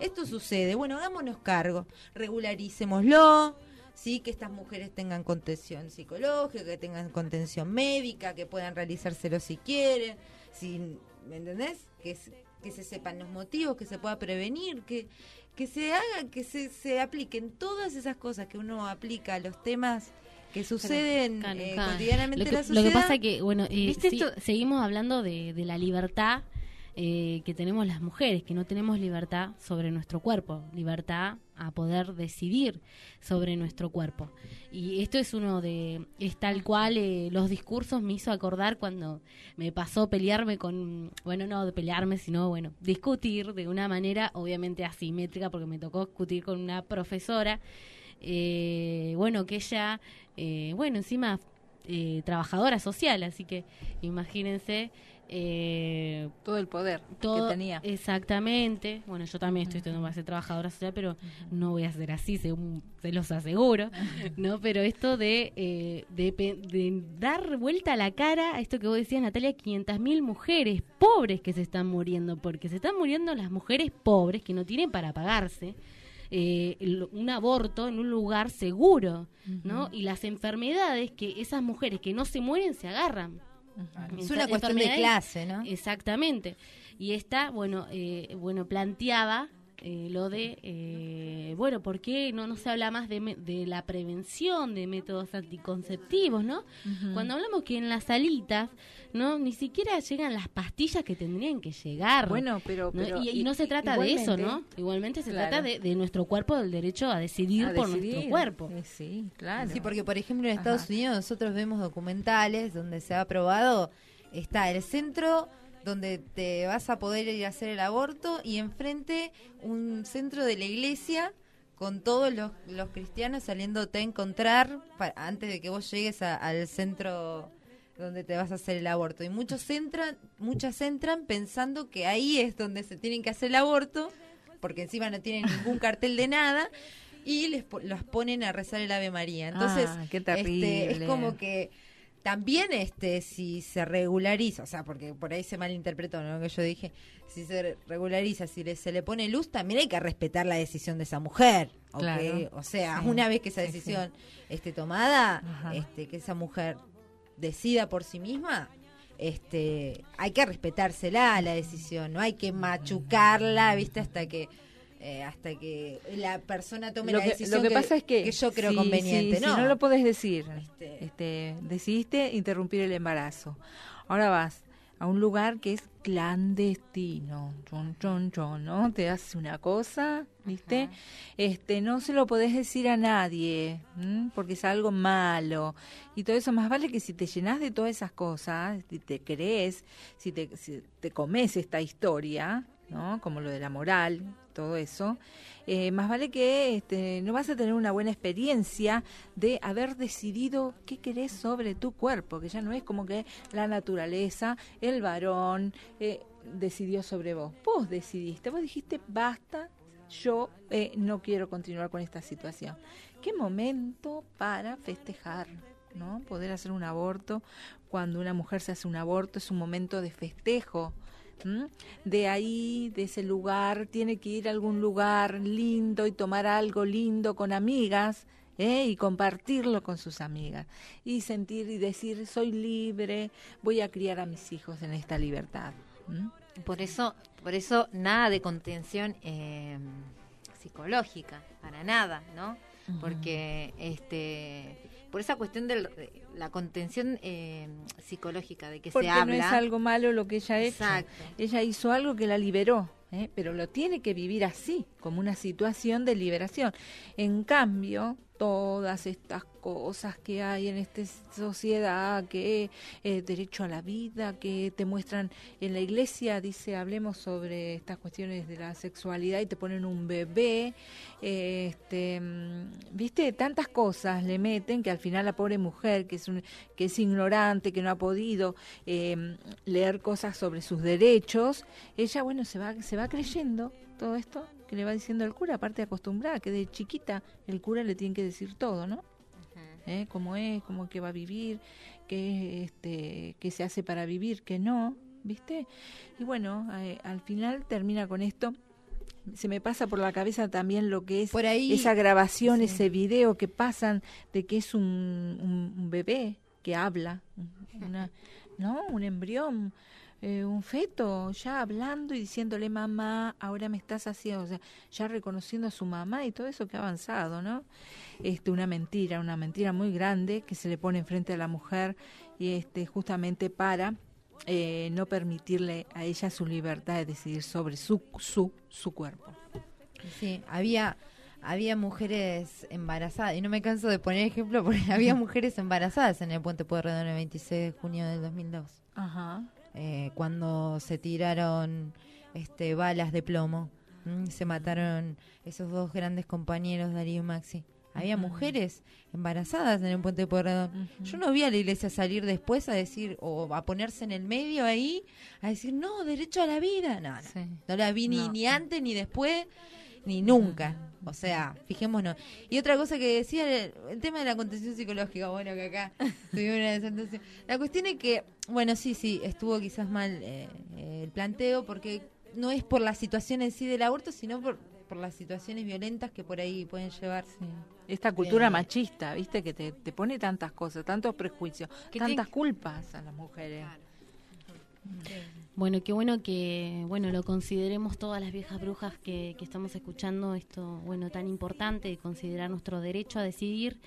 Esto sucede, bueno, hagámonos cargo, regularicémoslo, sí, que estas mujeres tengan contención psicológica, que tengan contención médica, que puedan realizárselo si quieren, si, ¿me entendés? Que, se- que se sepan los motivos, que se pueda prevenir, que, que se haga, que se, se apliquen todas esas cosas que uno aplica a los temas que suceden Claro, eh, claro. cotidianamente lo que, en la lo sociedad. que pasa que, bueno, eh, ¿Viste sí, esto? seguimos hablando de, de la libertad eh, que tenemos las mujeres, que no tenemos libertad sobre nuestro cuerpo, libertad a poder decidir sobre nuestro cuerpo. Y esto es uno de, es tal cual eh, los discursos me hizo acordar cuando me pasó pelearme con, bueno, no de pelearme, sino, bueno, discutir de una manera obviamente asimétrica, porque me tocó discutir con una profesora eh, bueno, que ella, eh, bueno, encima eh, trabajadora social, así que imagínense eh, todo el poder todo, que tenía. Exactamente. Bueno, yo también estoy estudiando para ser trabajadora social, pero no voy a ser así, según se los aseguro, (laughs) ¿no? Pero esto de, eh, de, de dar vuelta a la cara a esto que vos decías, Natalia, 500.000 mujeres pobres que se están muriendo, porque se están muriendo las mujeres pobres que no tienen para pagarse eh, el- un aborto en un lugar seguro, ¿no? Y las enfermedades que esas mujeres que no se mueren se agarran. Es una cuestión de clase, ¿no? Exactamente. Y esta, bueno, eh, bueno, planteaba eh, lo de, eh, bueno, ¿por qué no, no se habla más de, me- de la prevención de métodos anticonceptivos, ¿no? Cuando hablamos que en las salitas, ¿no? Ni siquiera llegan las pastillas que tendrían que llegar. Bueno, pero- ¿no? pero y, y no se trata de eso, ¿no? igualmente- se Claro. trata de, de nuestro cuerpo, del derecho a decidir A por nuestro cuerpo. Eh, Sí, claro. Sí, porque por ejemplo en Ajá. Estados Unidos nosotros vemos documentales donde se ha probado, está el centro donde te vas a poder ir a hacer el aborto y enfrente un centro de la iglesia con todos los, los cristianos saliéndote a encontrar antes de que vos llegues a- al centro donde te vas a hacer el aborto. Y muchos entran, muchas entran pensando que ahí es donde se tienen que hacer el aborto, porque encima no tienen ningún (laughs) cartel de nada, y les los ponen a rezar el Ave María. Entonces, Ah, qué este, es como que también este si se regulariza, o sea, porque por ahí se malinterpretó ¿no? lo que yo dije, si se regulariza, si le- se le pone luz, también hay que respetar la decisión de esa mujer. O sea, Sí. una vez que esa Sí, sí. decisión esté tomada, Ajá. este que esa mujer decida por sí misma, este hay que respetársela la decisión, no hay que machucarla, ¿viste? Hasta que eh, hasta que la persona tome lo la que, decisión lo que pasa es que, yo creo conveniente, ¿no? si no lo podés decir, este, decidiste interrumpir el embarazo. Ahora vas a un lugar que es clandestino, chon, chon, chon, ¿no? Te haces una cosa, ¿viste? Este, no se lo podés decir a nadie, ¿m? porque es algo malo. Y todo eso, más vale que si te llenas de todas esas cosas, si te crees, si te, si te comes esta historia, ¿no? Como lo de la moral, todo eso, eh, más vale que este, no vas a tener una buena experiencia de haber decidido qué querés sobre tu cuerpo, que ya no es como que la naturaleza, el varón eh, decidió sobre vos. Vos decidiste, vos dijiste, basta, yo eh, no quiero continuar con esta situación. ¿Qué momento para festejar? ¿no? Poder hacer un aborto, cuando una mujer se hace un aborto es un momento de festejo, de ahí, de ese lugar, tiene que ir a algún lugar lindo y tomar algo lindo con amigas. ¿eh? y compartirlo con sus amigas y sentir y decir soy libre voy a criar a mis hijos en esta libertad ¿m? Por eso, por eso nada de contención eh, psicológica, para nada, ¿no? Porque este por esa cuestión de la contención eh, psicológica, de que Porque se habla. no es algo malo lo que ella ha hecho. Exacto. Ella hizo algo que la liberó, ¿eh? pero lo tiene que vivir así, como una situación de liberación. En cambio, todas estas cosas que hay en esta sociedad, que eh, derecho a la vida, que te muestran en la iglesia, dice, hablemos sobre estas cuestiones de la sexualidad y te ponen un bebé, este, mm, viste, tantas cosas le meten que al final la pobre mujer, que es, un, que es ignorante, que no ha podido eh, leer cosas sobre sus derechos, ella, bueno, se va, se va creyendo todo esto que le va diciendo el cura, aparte de acostumbrada, que de chiquita el cura le tiene que decir todo, ¿no? ¿Eh? Cómo es, cómo que va a vivir, qué, este, qué se hace para vivir, qué no, ¿viste? Y bueno, eh, al final termina con esto. Se me pasa por la cabeza también lo que es Por ahí- esa grabación, sí. ese video que pasan de que es un, un- un bebé que habla, una, ¿no? Un embrión, eh, un feto ya hablando y diciéndole mamá, ahora me estás haciendo, o sea, ya reconociendo a su mamá y todo eso que ha avanzado, ¿no? Este, una mentira, una mentira muy grande que se le pone enfrente a la mujer y este, justamente para eh, no permitirle a ella su libertad de decidir sobre su, su, su cuerpo. Sí, había había mujeres embarazadas, y no me canso de poner ejemplo porque (laughs) había mujeres embarazadas en el Puente Pueyrredón el 26 de junio del 2002. Ajá. Eh, cuando se tiraron este balas de plomo, se mataron esos dos grandes compañeros, Darío y Maxi. Había mujeres embarazadas en el Puente Pueyrredón. Yo no vi a la iglesia salir después a decir, o a ponerse en el medio ahí, a decir, no, derecho a la vida. No, no, no la vi ni, No. ni antes, ni después, ni nunca. O sea, fijémonos. Y otra cosa que decía, el, el tema de la contención psicológica, bueno, que acá (laughs) tuvimos una desentención. La cuestión es que, bueno, sí, sí, estuvo quizás mal eh, el planteo, porque no es por la situación en sí del aborto, sino por, por las situaciones violentas que por ahí pueden llevar. Esta cultura Eh, machista, ¿viste? Que te, te pone tantas cosas, tantos prejuicios, tantas culpas a las mujeres. Bueno, qué bueno que bueno lo consideremos todas las viejas brujas que, que estamos escuchando esto bueno tan importante de considerar nuestro derecho a decidir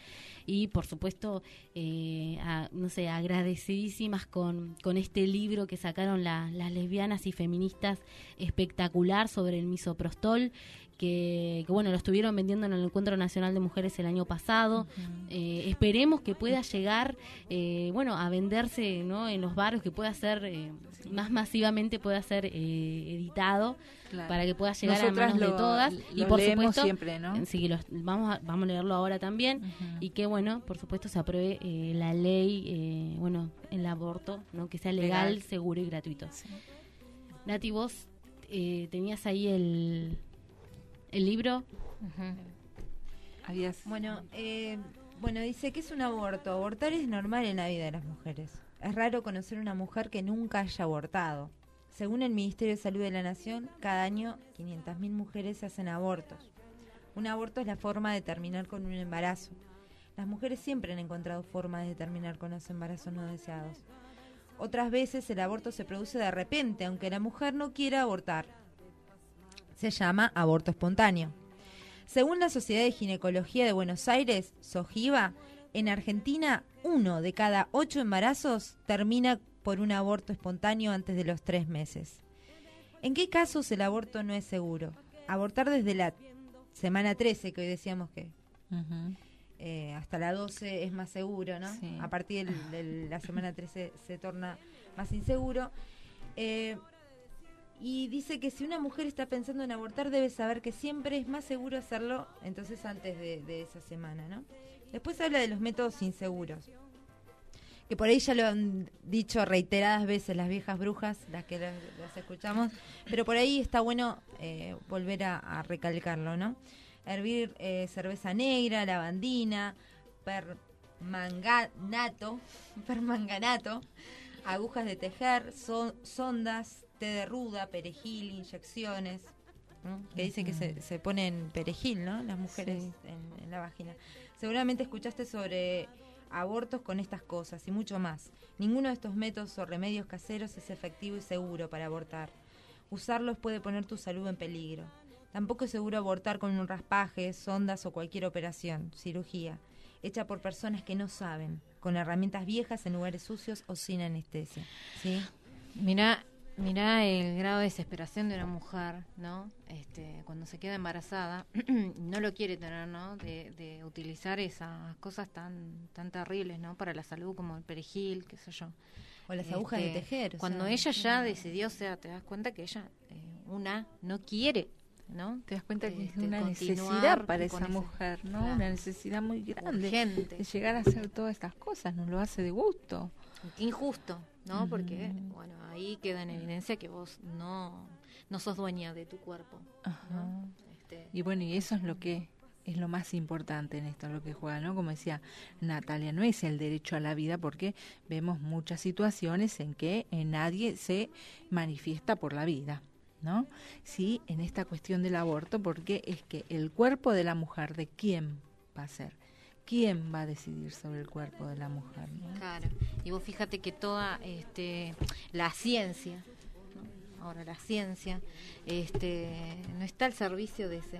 y por supuesto eh, no sé agradecidísimas con, con este libro que sacaron la- las lesbianas y feministas espectacular sobre el misoprostol que, que, bueno lo estuvieron vendiendo en el encuentro nacional de mujeres el año pasado. Eh, esperemos que pueda llegar eh, bueno a venderse ¿no? en los barrios que pueda ser eh, más masivamente pueda ser eh, editado Claro. para que pueda llegar Nosotras a manos de lo- todas. Y por leemos supuesto siempre, ¿no? sí los- vamos a, vamos a leerlo ahora también. Y que bueno por supuesto se apruebe eh, la ley eh, bueno el aborto no que sea legal, Legal. seguro y gratuito. Nati vos eh, tenías ahí el el libro. Bueno, eh, bueno, dice que es un aborto. Abortar es normal en la vida de las mujeres. Es raro conocer una mujer que nunca haya abortado. Según el Ministerio de Salud de la Nación, cada año 500.000 mujeres se hacen abortos. Un aborto es la forma de terminar con un embarazo. Las mujeres siempre han encontrado formas de terminar con los embarazos no deseados. Otras veces el aborto se produce de repente, aunque la mujer no quiera abortar. Se llama aborto espontáneo. Según la Sociedad de Ginecología de Buenos Aires, SOGIVA, en Argentina uno de cada ocho embarazos termina por un aborto espontáneo antes de los tres meses. ¿En qué casos el aborto no es seguro? Abortar desde la semana 13, que hoy decíamos que eh, hasta la 12 es más seguro, ¿no? Sí. A partir de la semana 13 se torna más inseguro. Eh, y dice que si una mujer está pensando en abortar debe saber que siempre es más seguro hacerlo entonces antes de, esa semana, ¿no? Después habla de los métodos inseguros. Que por ahí ya lo han dicho reiteradas veces las viejas brujas, las que las, las escuchamos, pero por ahí está bueno eh, volver a, recalcarlo, ¿no? Hervir eh, cerveza negra, lavandina, permanganato, (laughs) permanganato, agujas de tejer, son- sondas, té de ruda, perejil, inyecciones, ¿no? que dicen que se, se ponen perejil, ¿no? Las mujeres Sí. en, en la vagina. Seguramente escuchaste sobre abortos con estas cosas y mucho más. Ninguno de estos métodos o remedios caseros es efectivo y seguro para abortar. Usarlos puede poner tu salud en peligro. Tampoco es seguro abortar con un raspaje, sondas o cualquier operación, cirugía. hecha por personas que no saben, con herramientas viejas en lugares sucios o sin anestesia. ¿sí? Mira, mira el grado de desesperación de una mujer, ¿no? Este, cuando se queda embarazada, (clears throat) no lo quiere tener, ¿no? De, de utilizar esas cosas tan tan terribles, ¿no? Para la salud como el perejil, qué sé yo. O las agujas de tejer, o Cuando sea, ella ya decidió, o sea, te das cuenta que ella eh, una no quiere, ¿no? Te das cuenta que es Este, una necesidad para esa ese- mujer, ¿no? Claro. Una necesidad muy grande Urgente. de llegar a hacer todas estas cosas, no lo hace de gusto. Qué injusto, ¿no? Porque, bueno, ahí queda en evidencia que vos no, no sos dueña de tu cuerpo. ¿no? Este, Y bueno, y eso es lo que es lo más importante en esto, lo que juega, ¿no? Como decía Natalia, no es el derecho a la vida porque vemos muchas situaciones en que eh, nadie se manifiesta por la vida, ¿no? Sí, en esta cuestión del aborto, porque es que el cuerpo de la mujer, ¿de quién va a ser? ¿Quién va a decidir sobre el cuerpo de la mujer? ¿no? Claro. Y vos fíjate que toda este, la ciencia, ¿no? ahora la ciencia, este, no está al servicio de ese,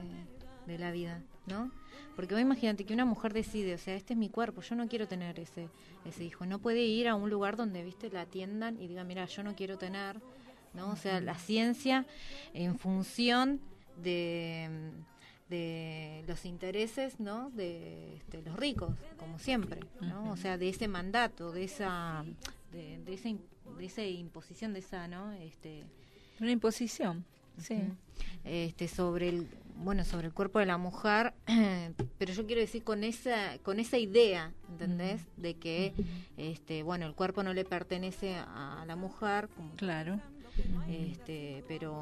de la vida, ¿no? Porque vos imagínate que una mujer decide, o sea, este es mi cuerpo, yo no quiero tener ese, ese hijo, no puede ir a un lugar donde, viste, la atiendan y diga, mira, yo no quiero tener, ¿no? O sea, la ciencia en función de de los intereses no de este, los ricos como siempre no o sea de ese mandato de esa de, de de esa imposición de esa no este Una imposición, sí. Este sobre el bueno sobre el cuerpo de la mujer (clears throat) pero yo quiero decir con esa con esa idea ¿entendés? de que este bueno el cuerpo no le pertenece a la mujer como Claro. Este pero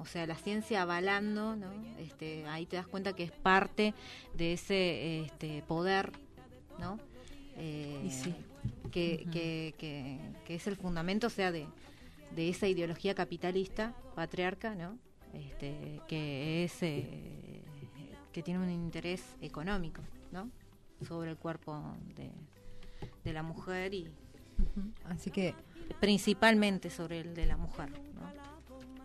o sea la ciencia avalando no este ahí te das cuenta que es parte de ese este poder no Eh, Y sí. que, que, que, que es el fundamento o sea de, de esa ideología capitalista patriarca no este que es eh, que tiene un interés económico no sobre el cuerpo de, de la mujer y Así que principalmente sobre el de la mujer ¿no?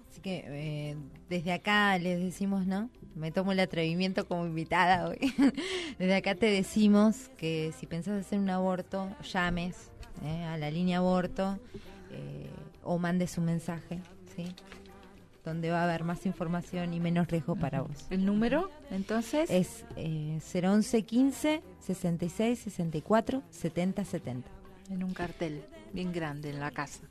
Así que eh, desde acá les decimos, ¿no? Me tomo el atrevimiento como invitada hoy. (laughs) desde acá te decimos que si pensás hacer un aborto, llames eh, a la línea aborto eh, o mandes un mensaje, ¿sí? Donde va a haber más información y menos riesgo para vos. ¿El número, entonces? Es eh, 011 15 66 64 70 70. En un cartel bien grande en la casa.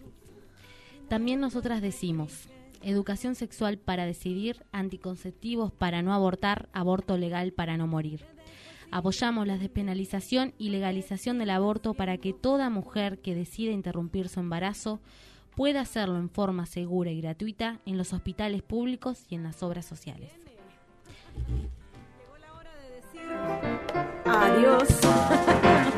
También nosotras decimos, educación sexual para decidir, anticonceptivos para no abortar, aborto legal para no morir. Apoyamos la despenalización y legalización del aborto para que toda mujer que decida interrumpir su embarazo pueda hacerlo en forma segura y gratuita en los hospitales públicos y en las obras sociales. Adiós. (laughs)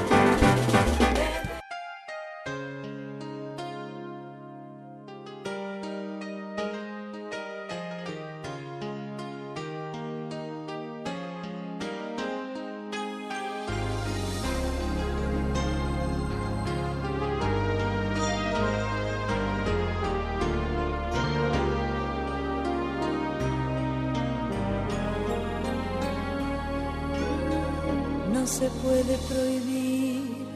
prohibir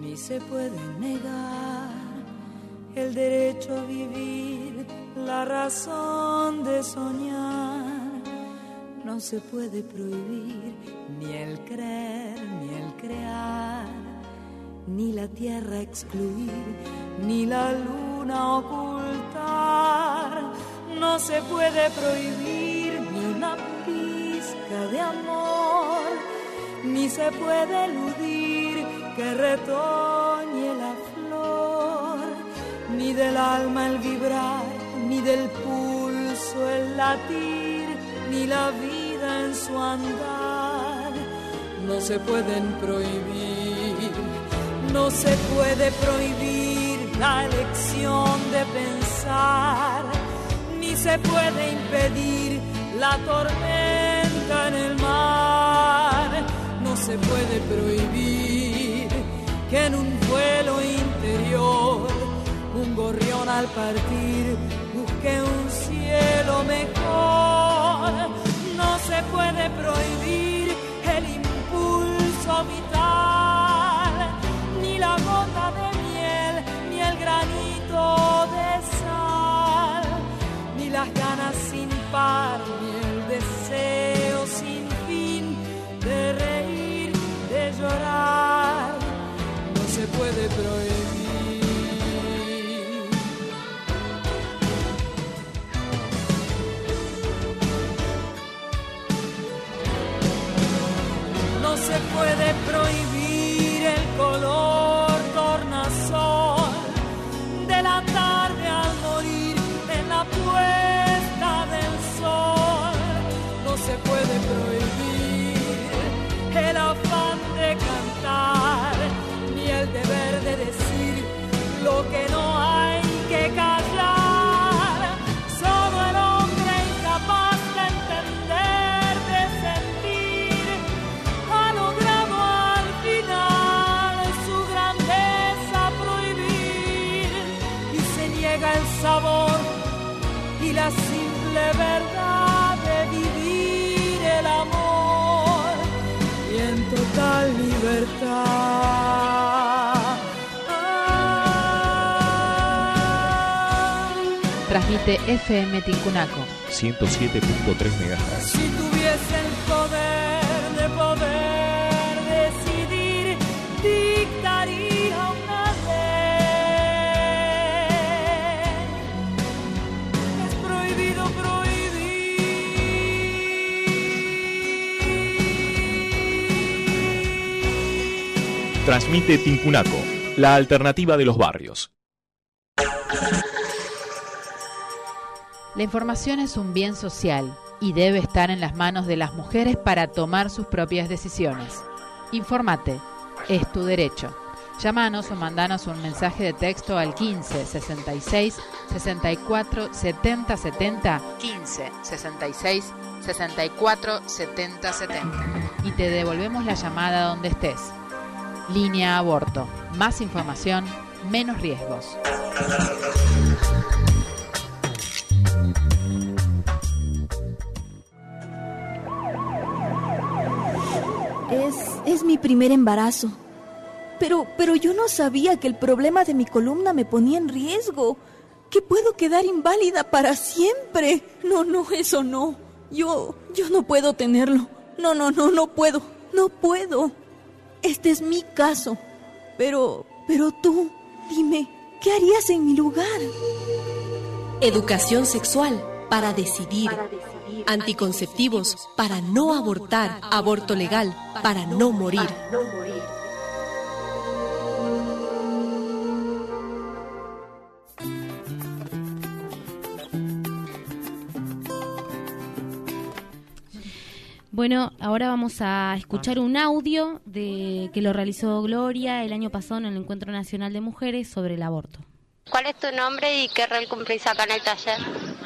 ni se puede negar el derecho a vivir, la razón de soñar. No se puede prohibir ni el creer ni el crear, ni la tierra excluir, ni la luna ocultar. No se puede prohibir ni se puede eludir que retoñe la flor, ni del alma el vibrar, ni del pulso el latir, ni la vida en su andar. No se pueden prohibir, no se puede prohibir la elección de pensar, ni se puede impedir la tormenta en el mar no se puede prohibir que en un vuelo interior un gorrión al partir busque un cielo mejor. No se puede prohibir pero que no Transmite FM Tincunaco. 107.3 MHz. Si tuviese el poder de poder decidir, dictaría una ley. Es prohibido Transmite Tincunaco, la alternativa de los barrios. La información es un bien social y debe estar en las manos de las mujeres para tomar sus propias decisiones. Infórmate, es tu derecho. Llámanos o mandanos un mensaje de texto al 15 66 64 70 70 15 66 64 70 70 y te devolvemos la llamada donde estés. Línea Aborto. Más información, menos riesgos. Es, mi primer embarazo. Pero, pero yo no sabía que el problema de mi columna me ponía en riesgo. Que puedo quedar inválida para siempre. No, no, eso no. Yo, yo no puedo tenerlo. No, no, no, no puedo. No puedo. Este es mi caso. Pero, pero tú, dime, ¿qué harías en mi lugar? Educación sexual para decidir. Anticonceptivos para no abortar. Aborto legal para no morir. Bueno, ahora vamos a escuchar un audio de que lo realizó Gloria el año pasado en el Encuentro Nacional de Mujeres sobre el aborto. ¿Cuál es tu nombre y qué rol cumplís acá en el taller?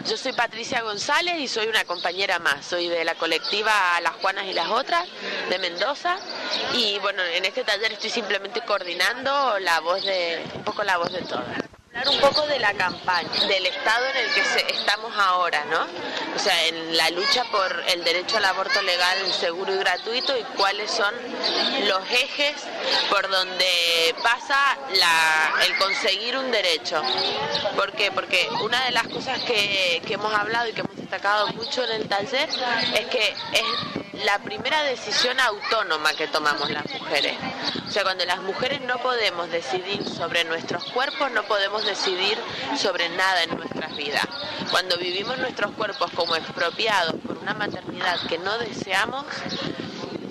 Yo soy Patricia González y soy una compañera más. Soy de la colectiva Las Juanas y las Otras de Mendoza. Y bueno, en este taller estoy simplemente coordinando la voz de, un poco la voz de todas. Hablar un poco de la campaña, del estado en el que se- estamos ahora, ¿no? O sea, en la lucha por el derecho al aborto legal, seguro y gratuito y cuáles son los ejes por donde pasa el conseguir un derecho. ¿Por qué? Porque una de las cosas que, que hemos hablado y que hemos destacado mucho en el taller es que es la primera decisión autónoma que tomamos las mujeres. O sea, cuando las mujeres no podemos decidir sobre nuestros cuerpos, no podemos decidir sobre nada en nuestras vidas. Cuando vivimos nuestros cuerpos como expropiados por una maternidad que no deseamos,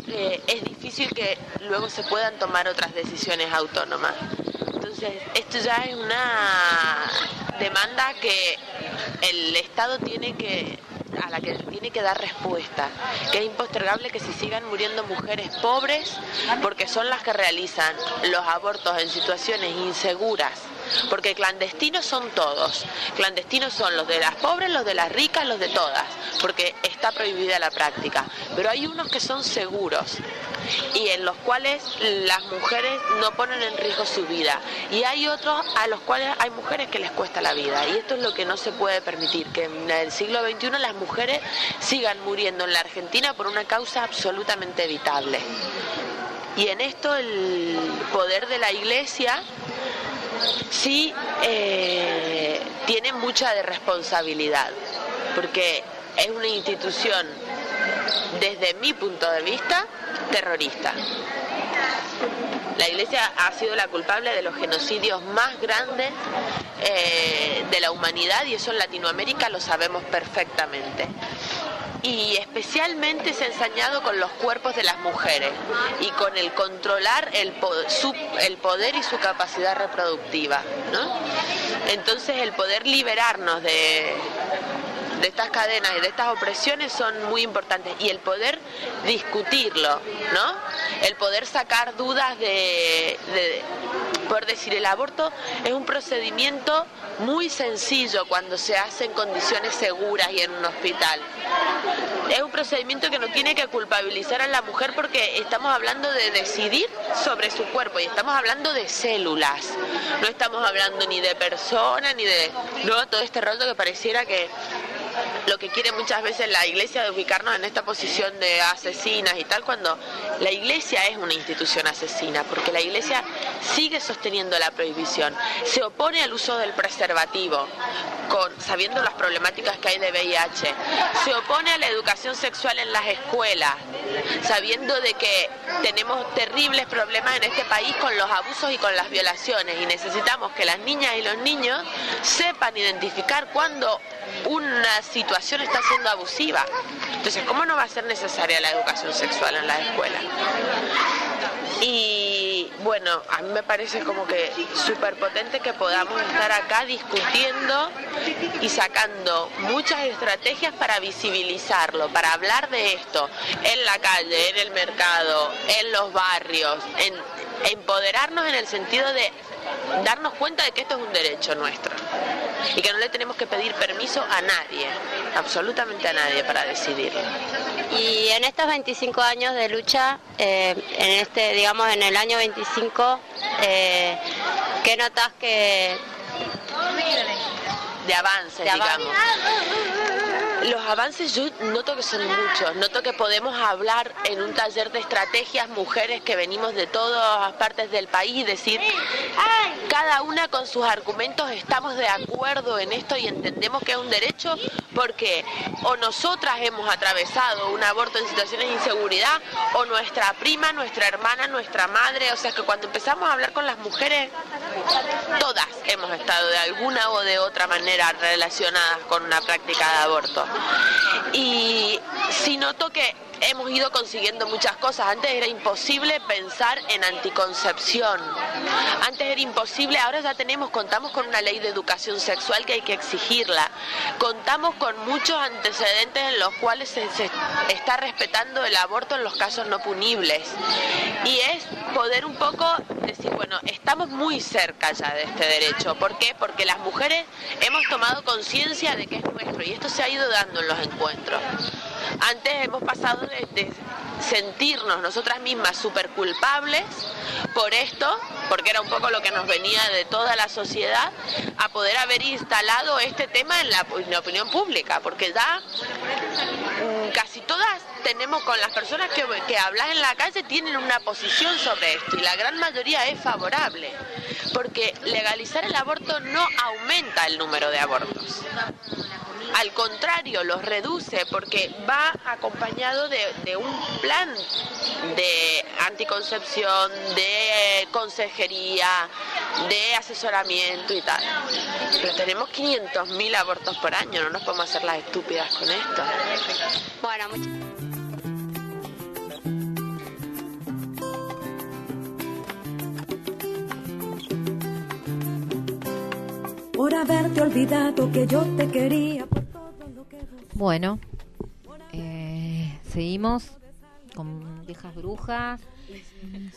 eh, es difícil que luego se puedan tomar otras decisiones autónomas. Entonces, esto ya es una demanda que el Estado tiene que a la que tiene que dar respuesta, que es impostergable que se sigan muriendo mujeres pobres porque son las que realizan los abortos en situaciones inseguras, porque clandestinos son todos, clandestinos son los de las pobres, los de las ricas, los de todas, porque está prohibida la práctica, pero hay unos que son seguros. Y en los cuales las mujeres no ponen en riesgo su vida. Y hay otros a los cuales hay mujeres que les cuesta la vida. Y esto es lo que no se puede permitir que en el siglo XXI las mujeres sigan muriendo en la Argentina por una causa absolutamente evitable. Y en esto el poder de la iglesia sí eh, tiene mucha de responsabilidad porque es una institución desde mi punto de vista, terrorista. La Iglesia ha sido la culpable de los genocidios más grandes eh, de la humanidad y eso en Latinoamérica lo sabemos perfectamente. y especialmente se ha ensañado con los cuerpos de las mujeres y con el controlar el, poder y su capacidad reproductiva. Entonces el poder liberarnos de estas cadenas y de estas opresiones son muy importantes y el poder discutirlo, ¿no? El poder sacar dudas de, de por decir el aborto es un procedimiento muy sencillo cuando se hace en condiciones seguras y en un hospital. Es un procedimiento que no tiene que culpabilizar a la mujer porque estamos hablando de decidir sobre su cuerpo y estamos hablando de células. No estamos hablando ni de persona ni de no todo este rollo que pareciera que lo que quiere muchas veces la iglesia de ubicarnos en esta posición de asesinas y tal, cuando la iglesia es una institución asesina, porque la iglesia sigue sosteniendo la prohibición, se opone al uso del preservativo, con, sabiendo las problemáticas que hay de VIH, se opone a la educación sexual en las escuelas, sabiendo de que tenemos terribles problemas en este país con los abusos y con las violaciones, y necesitamos que las niñas y los niños sepan identificar cuando una situación está siendo abusiva. Entonces, ¿cómo no va a ser necesaria la educación sexual en las escuelas? Y bueno, a mí me parece como que súper potente que podamos estar acá discutiendo y sacando muchas estrategias para visibilizarlo, para hablar de esto en la calle, en el mercado, en los barrios, en empoderarnos en el sentido de darnos cuenta de que esto es un derecho nuestro y que no le tenemos que pedir permiso a nadie, absolutamente a nadie para decidirlo. Y en estos 25 años de lucha, eh, en este, digamos, en el año 25, eh, ¿qué notas que de avance. Los avances yo noto que son muchos, noto que podemos hablar en un taller de estrategias, mujeres que venimos de todas partes del país y decir, cada una con sus argumentos estamos de acuerdo en esto y entendemos que es un derecho porque o nosotras hemos atravesado un aborto en situaciones de inseguridad o nuestra prima, nuestra hermana, nuestra madre, o sea que cuando empezamos a hablar con las mujeres, todas hemos estado de alguna o de otra manera relacionadas con una práctica de aborto. Y sí noto que hemos ido consiguiendo muchas cosas. Antes era imposible pensar en anticoncepción. Antes era imposible, ahora ya tenemos, contamos con una ley de educación sexual que hay que exigirla. Contamos con muchos antecedentes en los cuales se, está respetando el aborto en los casos no punibles. Y es poder un poco decir, bueno, estamos muy cerca ya de este derecho. ¿Por qué? Porque las mujeres hemos tomado conciencia de que es nuestro y esto se ha ido dando en los encuentros. Antes hemos pasado de, sentirnos nosotras mismas súper culpables por esto, porque era un poco lo que nos venía de toda la sociedad, a poder haber instalado este tema en la, en la opinión pública, porque ya mm, casi todas tenemos con las personas que, que hablan en la calle tienen una posición sobre esto y la gran mayoría es favorable, porque legalizar el aborto no aumenta el número de abortos. Al contrario, los reduce porque va acompañado de, un plan de anticoncepción, de consejería, de asesoramiento y tal. Pero tenemos 500.000 abortos por año, no nos podemos hacer las estúpidas con esto. Bueno, Por haberte olvidado que yo te quería. Bueno, eh, seguimos con viejas brujas.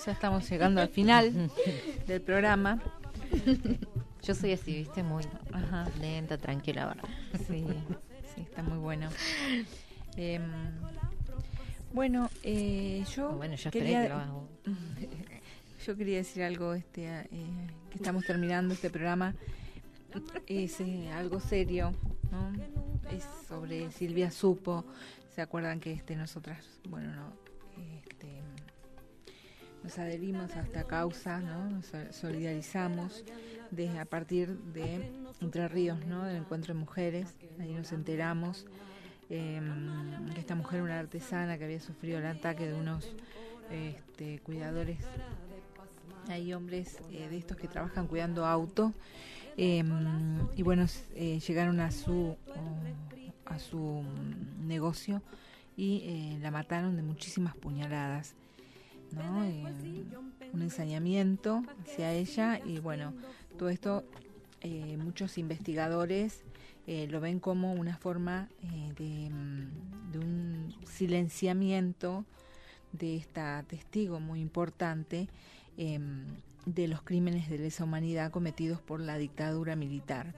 Ya estamos llegando al final (laughs) del programa. Yo soy así, viste, muy lenta, tranquila, ¿verdad? Sí, sí, está muy bueno. Em, bueno, eh, yo Bueno, yo quería, que lo (laughs) yo quería decir algo, este, eh, que estamos terminando este programa. Es algo serio, ¿no? Es sobre Silvia Supo. ¿Se acuerdan que este nosotras, bueno, no, este, nos adherimos a esta causa, ¿no? Nos so- solidarizamos desde a partir de Entre Ríos, ¿no? Del encuentro de mujeres. Ahí nos enteramos eh, que esta mujer, una artesana que había sufrido el ataque de unos este, cuidadores, hay hombres eh, de estos que trabajan cuidando auto. Eh, y bueno, eh, llegaron a su oh, a su mm, negocio y eh, la mataron de muchísimas puñaladas. ¿no? Eh, un ensañamiento hacia ella y bueno, todo esto eh, muchos investigadores lo ven como una forma de, mm, de un silenciamiento de esta testigo muy importante em, de los crímenes de lesa humanidad cometidos por la dictadura militar.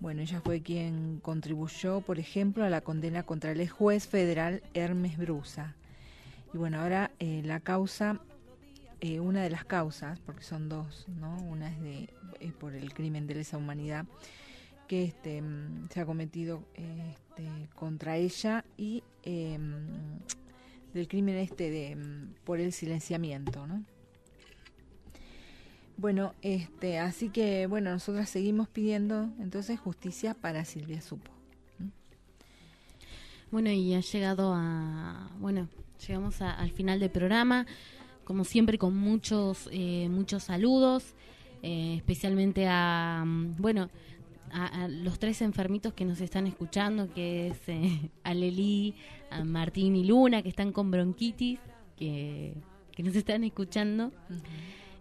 Bueno, ella fue quien contribuyó, por ejemplo, a la condena contra el juez federal Hermes Brusa. Y bueno, ahora eh, la causa, eh, una de las causas, porque son dos, ¿no? Una es de eh, por el crimen de lesa humanidad que este mm, se ha cometido este, contra ella y em, del crimen este de mm, por el silenciamiento, ¿no? Bueno, este, así que bueno, nosotras seguimos pidiendo entonces justicia para Silvia Supo. Bueno, y ha llegado a. Bueno, llegamos a- al final del programa. Como siempre, con muchos, eh, muchos saludos. eh, especialmente a. mm, Bueno, a, a los tres enfermitos que nos están escuchando, que es eh, (laughs) a Leli, a Martín y Luna, que están con bronquitis, que, que nos están escuchando.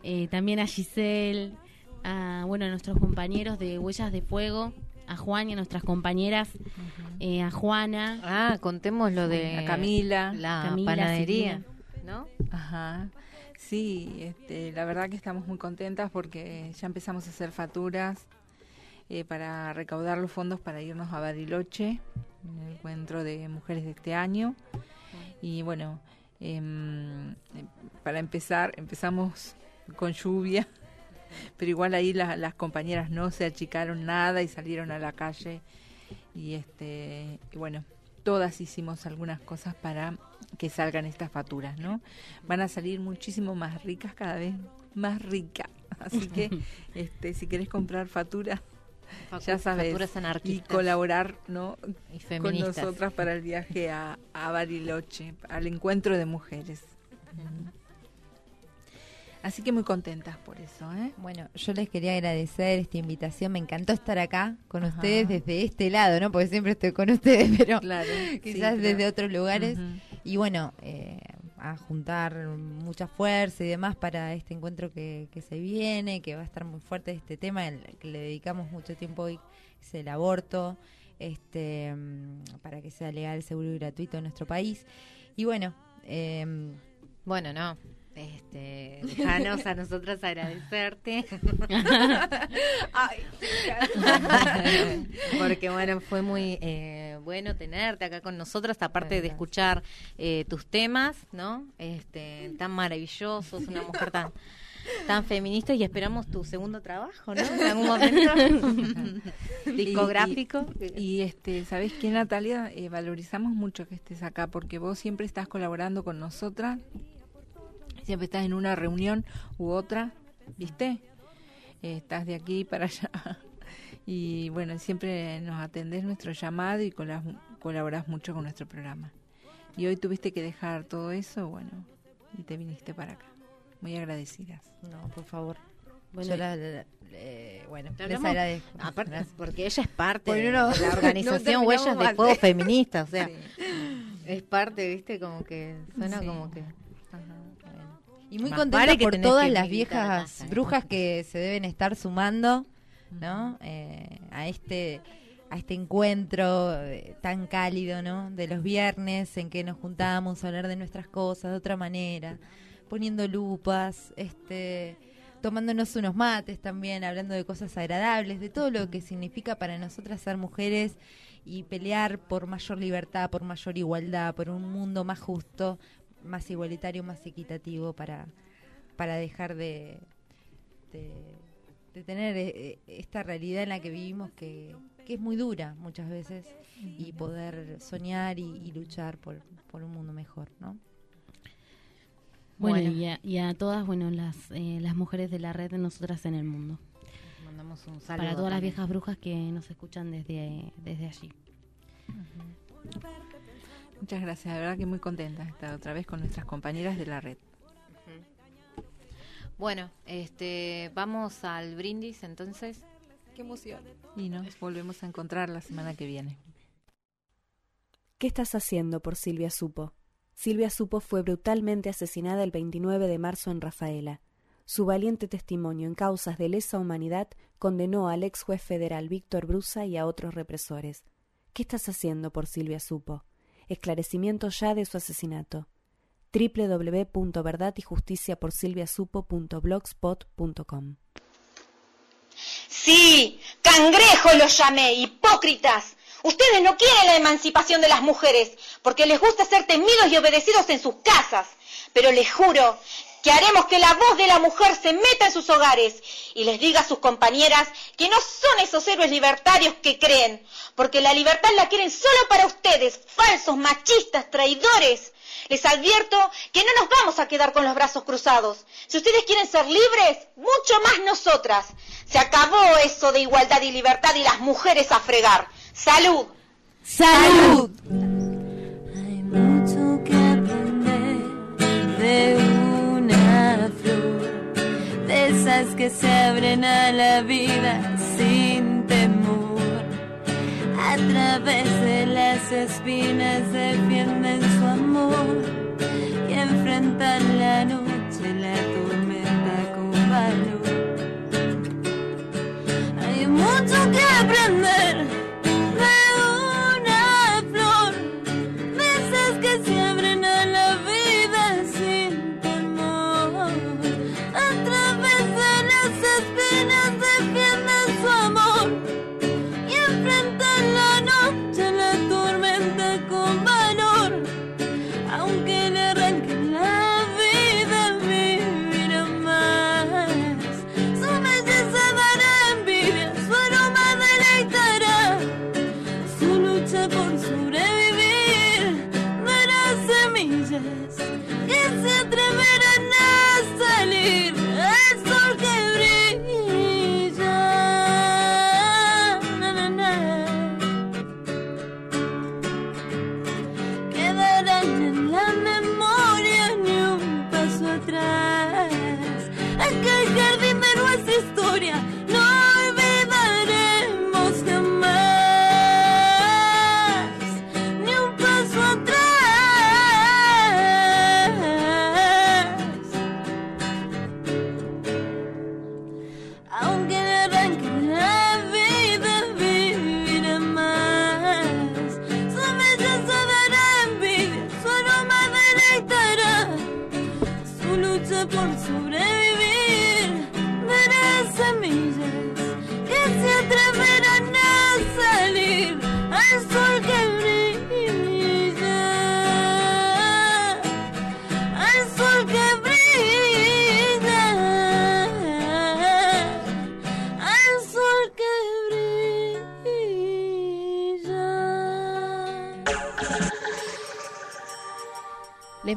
Eh, también a Giselle, a, bueno, a nuestros compañeros de Huellas de Fuego, a Juan y a nuestras compañeras, eh, a Juana. Ah, contemos lo de a Camila, la Camila, panadería, Silvia. ¿no? Ajá. Sí, este, la verdad que estamos muy contentas porque ya empezamos a hacer facturas eh, para recaudar los fondos para irnos a Bariloche, en el encuentro de mujeres de este año. Y bueno, em, eh, para empezar, empezamos con lluvia, (laughs) pero igual ahí la- las compañeras no se achicaron nada y salieron a la calle. Y este, y bueno, todas hicimos algunas cosas para que salgan estas facturas, ¿no? Van a salir muchísimo más ricas, cada vez más ricas. (laughs) Así que, (laughs) este, si querés comprar factura, Facu- ya sabes, y colaborar, ¿no? Y Con nosotras para el viaje a, a Bariloche, al encuentro de mujeres. Así que muy contentas por eso, ¿eh? Bueno, yo les quería agradecer esta invitación. Me encantó estar acá con Ajá. ustedes desde este lado, ¿no? Porque siempre estoy con ustedes, (laughs) pero Claro, quizás sí, desde claro. otros lugares. Y bueno, eh, a juntar mucha fuerza y demás para este encuentro que, que se viene, que va a estar muy fuerte este tema, el que le dedicamos mucho tiempo hoy, es el aborto, este, mm, para que sea legal, seguro y gratuito en nuestro país. Y bueno, eh, Bueno, no. Este, déjanos a nosotras agradecerte. (laughs) Ay, (laughs) Porque bueno, fue muy eh, bueno tenerte acá con nosotros, aparte de escuchar eh, tus temas, ¿no? Este, tan maravillosos, una mujer tan tan feminista y esperamos tu segundo trabajo, ¿no? En algún momento (laughs) discográfico. Y, y, este, ¿sabes qué, Natalia? Eh, valorizamos mucho que estés acá porque vos siempre estás colaborando con nosotras. Siempre estás en una reunión u otra, ¿viste? Eh, estás de aquí para allá. (laughs) Y bueno, siempre nos atendés nuestro llamado y colas- colaborás mucho con nuestro programa. Y hoy tuviste que dejar todo eso, bueno, y te viniste para acá. Muy agradecidas. No, por favor. Bueno, Yo la- la- la- eh, bueno, les agradezco. aparte, Gracias. porque ella es parte de la (laughs) organización Huellas de. Fuego Feminista, o sea, (laughs) Sí. es parte, ¿viste? Como que suena Sí. como que... Y muy Más contenta que por todas que las viejas brujas que se deben estar sumando, ¿no? Eh, a este a este encuentro eh, tan cálido, ¿no? De los viernes en que nos juntábamos a hablar de nuestras cosas de otra manera, poniendo lupas, este tomándonos unos mates también, hablando de cosas agradables, de todo lo que significa para nosotras ser mujeres y pelear por mayor libertad, por mayor igualdad, por un mundo más justo, más igualitario, más equitativo para, para dejar de, de, de tener eh, esta realidad en la que vivimos que, que es muy dura muchas veces y poder soñar y, y luchar por, por un mundo mejor, ¿no? Bueno, Bueno. Y, a, y a todas, bueno, las, eh, las mujeres de la red de nosotras en el mundo. Mandamos un saludo. Para todas las viejas brujas que nos escuchan desde, desde allí. Muchas gracias, de verdad que muy contenta de estar otra vez con nuestras compañeras de la red. Bueno, este, vamos al brindis entonces. Qué emoción. Y nos volvemos a encontrar la semana que viene. ¿Qué estás haciendo por Silvia Supo? Silvia Supo fue brutalmente asesinada el 29 de marzo en Rafaela. Su valiente testimonio en causas de lesa humanidad condenó al ex juez federal Víctor Brusa y a otros represores. ¿Qué estás haciendo por Silvia Supo? Esclarecimiento ya de su asesinato. www.verdadyjusticiaporsilviasupo.blogspot.com Sí, cangrejos los llamé, hipócritas. Ustedes no quieren la emancipación de las mujeres porque les gusta ser temidos y obedecidos en sus casas. Pero les juro que haremos que la voz de la mujer se meta en sus hogares y les diga a sus compañeras que no son esos héroes libertarios que creen, porque la libertad la quieren solo para ustedes, falsos, machistas, traidores. Les advierto que no nos vamos a quedar con los brazos cruzados. Si ustedes quieren ser libres, mucho más nosotras. Se acabó eso de igualdad y libertad y las mujeres a fregar. ¡Salud! ¡Salud! Que se abren a la vida sin temor. A través de las espinas defienden su amor y enfrentan la noche, la tormenta con valor. Hay mucho que aprender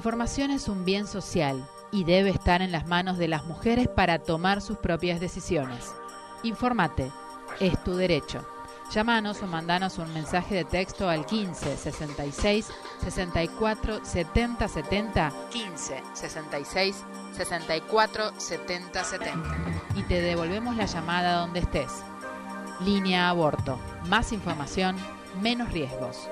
información es un bien social y debe estar en las manos de las mujeres para tomar sus propias decisiones. Infórmate, es tu derecho. Llámanos o mandanos un mensaje de texto al 15 66 64 70 70 15 66 64 70 70 y te devolvemos la llamada donde estés. Línea Aborto. Más información, menos riesgos.